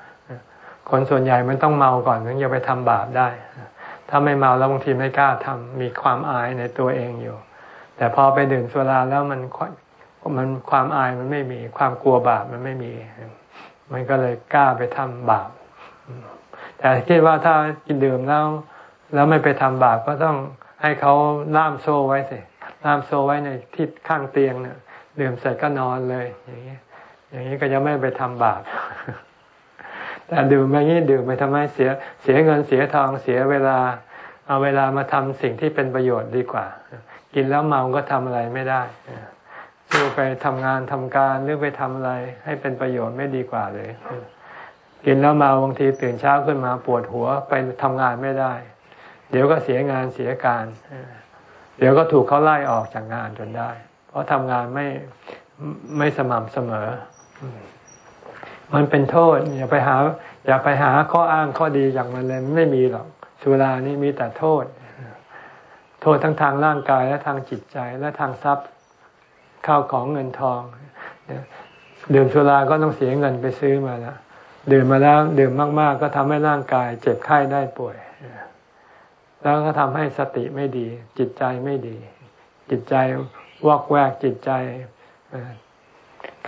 คนส่วนใหญ่มันต้องเมาก่อนถึงจะไปทำบาปได้ ถ้าไม่เมาแล้วบางทีไม่กล้าทำมีความอายในตัวเองอยู่ แต่พอไปดื่มสุราแล้วมันมันความอายมันไม่มีความกลัวบาปมันไม่มี มันก็เลยกล้าไปทำบาป แต่คิดว่าถ้ากินดื่มแล้ว แล้วไม่ไปทำบาปก็ต้อง ให้เขาล่ามโซ่ไว้สิล่ามโซ่ไว้ในที่ข้างเตียงเนี่ยดื่มเสร็จก็นอนเลย อย่างนี้อย่างนี้ก็จะไม่ไปทำบาปแต่ดื่มไปงี้ดื่มไปทำไมเสียเสียเงินเสียทองเสียเวลา เอาเวลามาทำสิ่งที่เป็นประโยชน์ดีกว่า กินแล้วเมาก็ทำอะไรไม่ได้สู้ไปทำงานทำการหรือไปทำอะไร ให้เป็นประโยชน์ไม่ดีกว่าเลย กินแล้วเมาบางทีตื่นเช้าขึ้นมาปวดหัวไปทำงานไม่ได้ เดี๋ยวก็เสียงานเสียการ เดี๋ยวก็ถูกเขาไล่ออกจากงานจนได้ เพราะทำงานไม่ไม่สม่ำเสมอ มันเป็นโทษ อย่าไปหา อย่าไปหาข้ออ้างข้อดีอย่างมันเลยไม่มีหรอกสุรานี่มีแต่โทษ โทษทั้งทางร่างกายและทางจิตใจและทางทรัพย์ข้าวของเงินทองดื่มสุราก็ต้องเสียเงินไปซื้อมาแล้วดื่มมาแล้วดื่มมาก ๆ ก็ทำให้ร่างกาย เจ็บไข้ได้ป่วย แล้วก็ทำให้สติไม่ดี จิตใจไม่ดี จิตใจวอกแวกจิตใจ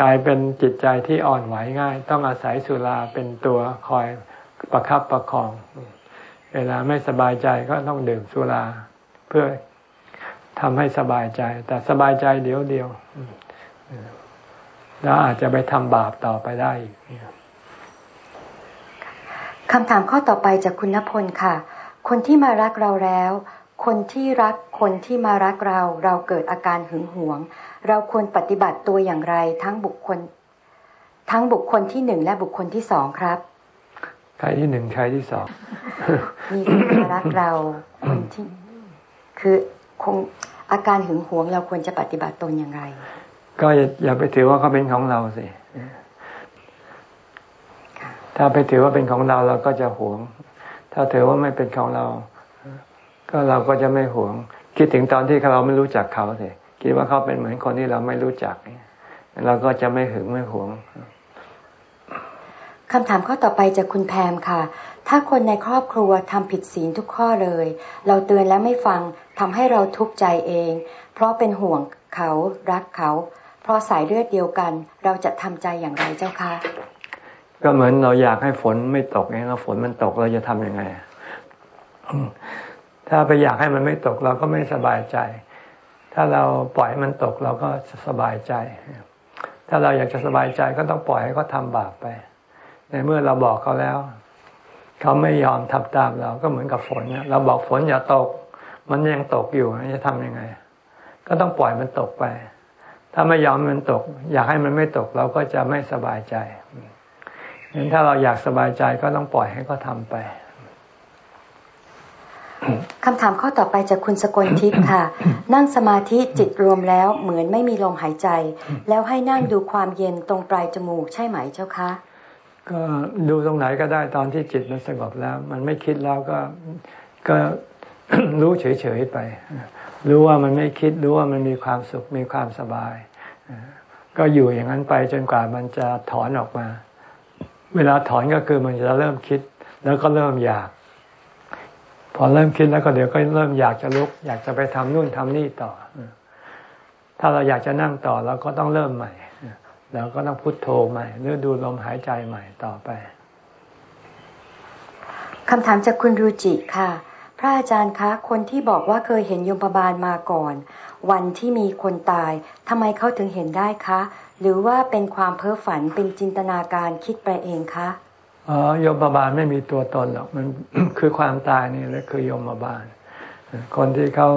กลายเป็นจิตใจที่อ่อนไหวง่าย ต้องอาศัยสุราเป็นตัวคอยประครับประคอง เวลาไม่สบายใจก็ต้องดื่มสุรา เพื่อทำให้สบายใจ แต่สบายใจเดียวเดียวแล้วอาจจะไปทำบาปต่อไปได้อีกคำถามข้อต่อไปจากคุณณพลค่ะ คนที่มารักเราแล้ว คนที่รักคนที่มารักเรา เราเกิดอาการหึงหวง เราควรปฏิบัติตัวอย่างไรทั้งบุคคล ทั้งบุคคลที่หนึ่งและบุคคลที่สองครับ ใครที่หนึ่งใครที่สองมีคนมารักเราคนที่ คือคงอาการหึงหวงเราควรจะปฏิบัติตนอย่างไร ก็อย่าไปถือว่าเขาเป็นของเราสิถ้าไปถือว่าเป็นของเราเราก็จะหวง ถ้าถือว่าไม่เป็นของเรา ก็เราก็จะไม่หวง คิดถึงตอนที่เราไม่รู้จักเขาสิคิดว่าเขาเป็นเหมือนคนที่เราไม่รู้จักเราก็จะไม่หึงไม่หวงคำถามข้อต่อไปจากคุณแพมค่ะ ถ้าคนในครอบครัวทำผิดศีลทุกข้อเลย เราเตือนแล้วไม่ฟังทำให้เราทุกข์ใจเอง เพราะเป็นห่วงเขารักเขา เพราะสายเลือดเดียวกัน เราจะทำใจอย่างไรเจ้าคะ ก็เหมือนเราอยากให้ฝนไม่ตกไงเราฝนมันตกเราจะทํำยังไง ถ้าไปอยากให้มันไม่ตกเราก็ไม่สบายใจ ถ้าเราปล่อยมันตกเราก็สบายใจ ถ้าเราอยากจะสบายใจก็ต้องปล่อยให้เขาทาบาปไป ในเมื่อเราบอกเขาแล้ว เขาไม่ยอมทำตามเราก็เหมือนกับฝนเนี่ยเราบอกฝนอย่าตก มันยังตกอยู่จะทํำยังไง ก็ต้องปล่อยมันตกไป ถ้าไม่ยอมมันตก อยากให้มันไม่ตกเราก็จะไม่สบายใจ งั้นถ้าเราอยากสบายใจก็ต้องปล่อยให้เขาทาไปคำถามข้อต่อไปจากคุณสกลทิพย์ค่ะ นั่งสมาธิจิตรวมแล้วเหมือนไม่มีลมหายใจ แล้วให้นั่งดูความเย็นตรงปลายจมูกใช่ไหมเจ้าคะ ก็ดูตรงไหนก็ได้ตอนที่จิตมันสงบแล้ว มันไม่คิดแล้วก็ก็รู้เฉยๆไป รู้ว่ามันไม่คิดรู้ว่ามันมีความสุขมีความสบาย ก็อยู่อย่างนั้นไปจนกว่ามันจะถอนออกมา เวลาถอนก็คือมันจะเริ่มคิด แล้วก็เริ่มอยาก พอเริ่มคิดแล้วก็เดี๋ยวก็เริ่มอยากจะลุก อยากจะไปทำนู่นทำนี่ต่อ ถ้าเราอยากจะนั่งต่อเราก็ต้องเริ่มใหม่เราก็ต้องพุโทโธใหม่หรือดูลมหายใจใหม่ต่อไปคำถามจากคุณรูจิค่ะ พระอาจารย์คะ คนที่บอกว่าเคยเห็นยมบาลมาก่อน วันที่มีคนตายทำไมเขาถึงเห็นได้คะ หรือว่าเป็นความเพ้อฝันเป็นจินตนาการคิดไปเองคะอ๋อยมบาลไม่มีตัวตนหรอกมันคือความตายนี่แหละคือยมบาลคนที่เขา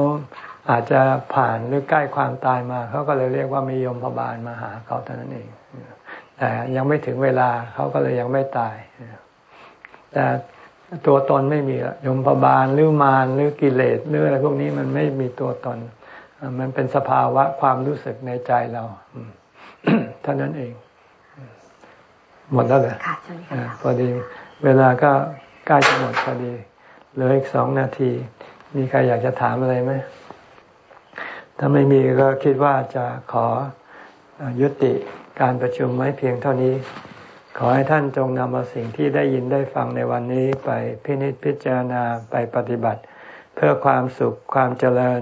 อาจจะผ่านหรือใกล้ความตายมาเขาก็เลยเรียกว่ามียมพบาลมาหาเขาเท่านั้นเองแต่ยังไม่ถึงเวลาเขาก็เลยยังไม่ตายแต่ตัวตนไม่มียมพบาลหรือมารหรือกิเลสหรืออะไรพวกนี้มันไม่มีตัวตน มันเป็นสภาวะความรู้สึกในใจเรา เท่านั้นเอง หมดแล้วเหรอค่ะพอดี เวลาก็ใกล้จะหมดพอดีเหลืออีกสองนาที มีใครอยากจะถามอะไรไหมถ้าไม่มีก็คิดว่าจะขอยุติการประชุมไว้เพียงเท่านี้ ขอให้ท่านจงนำเอาสิ่งที่ได้ยินได้ฟังในวันนี้ไปพินิจพิจารณาไปปฏิบัติ เพื่อความสุขความเจริญ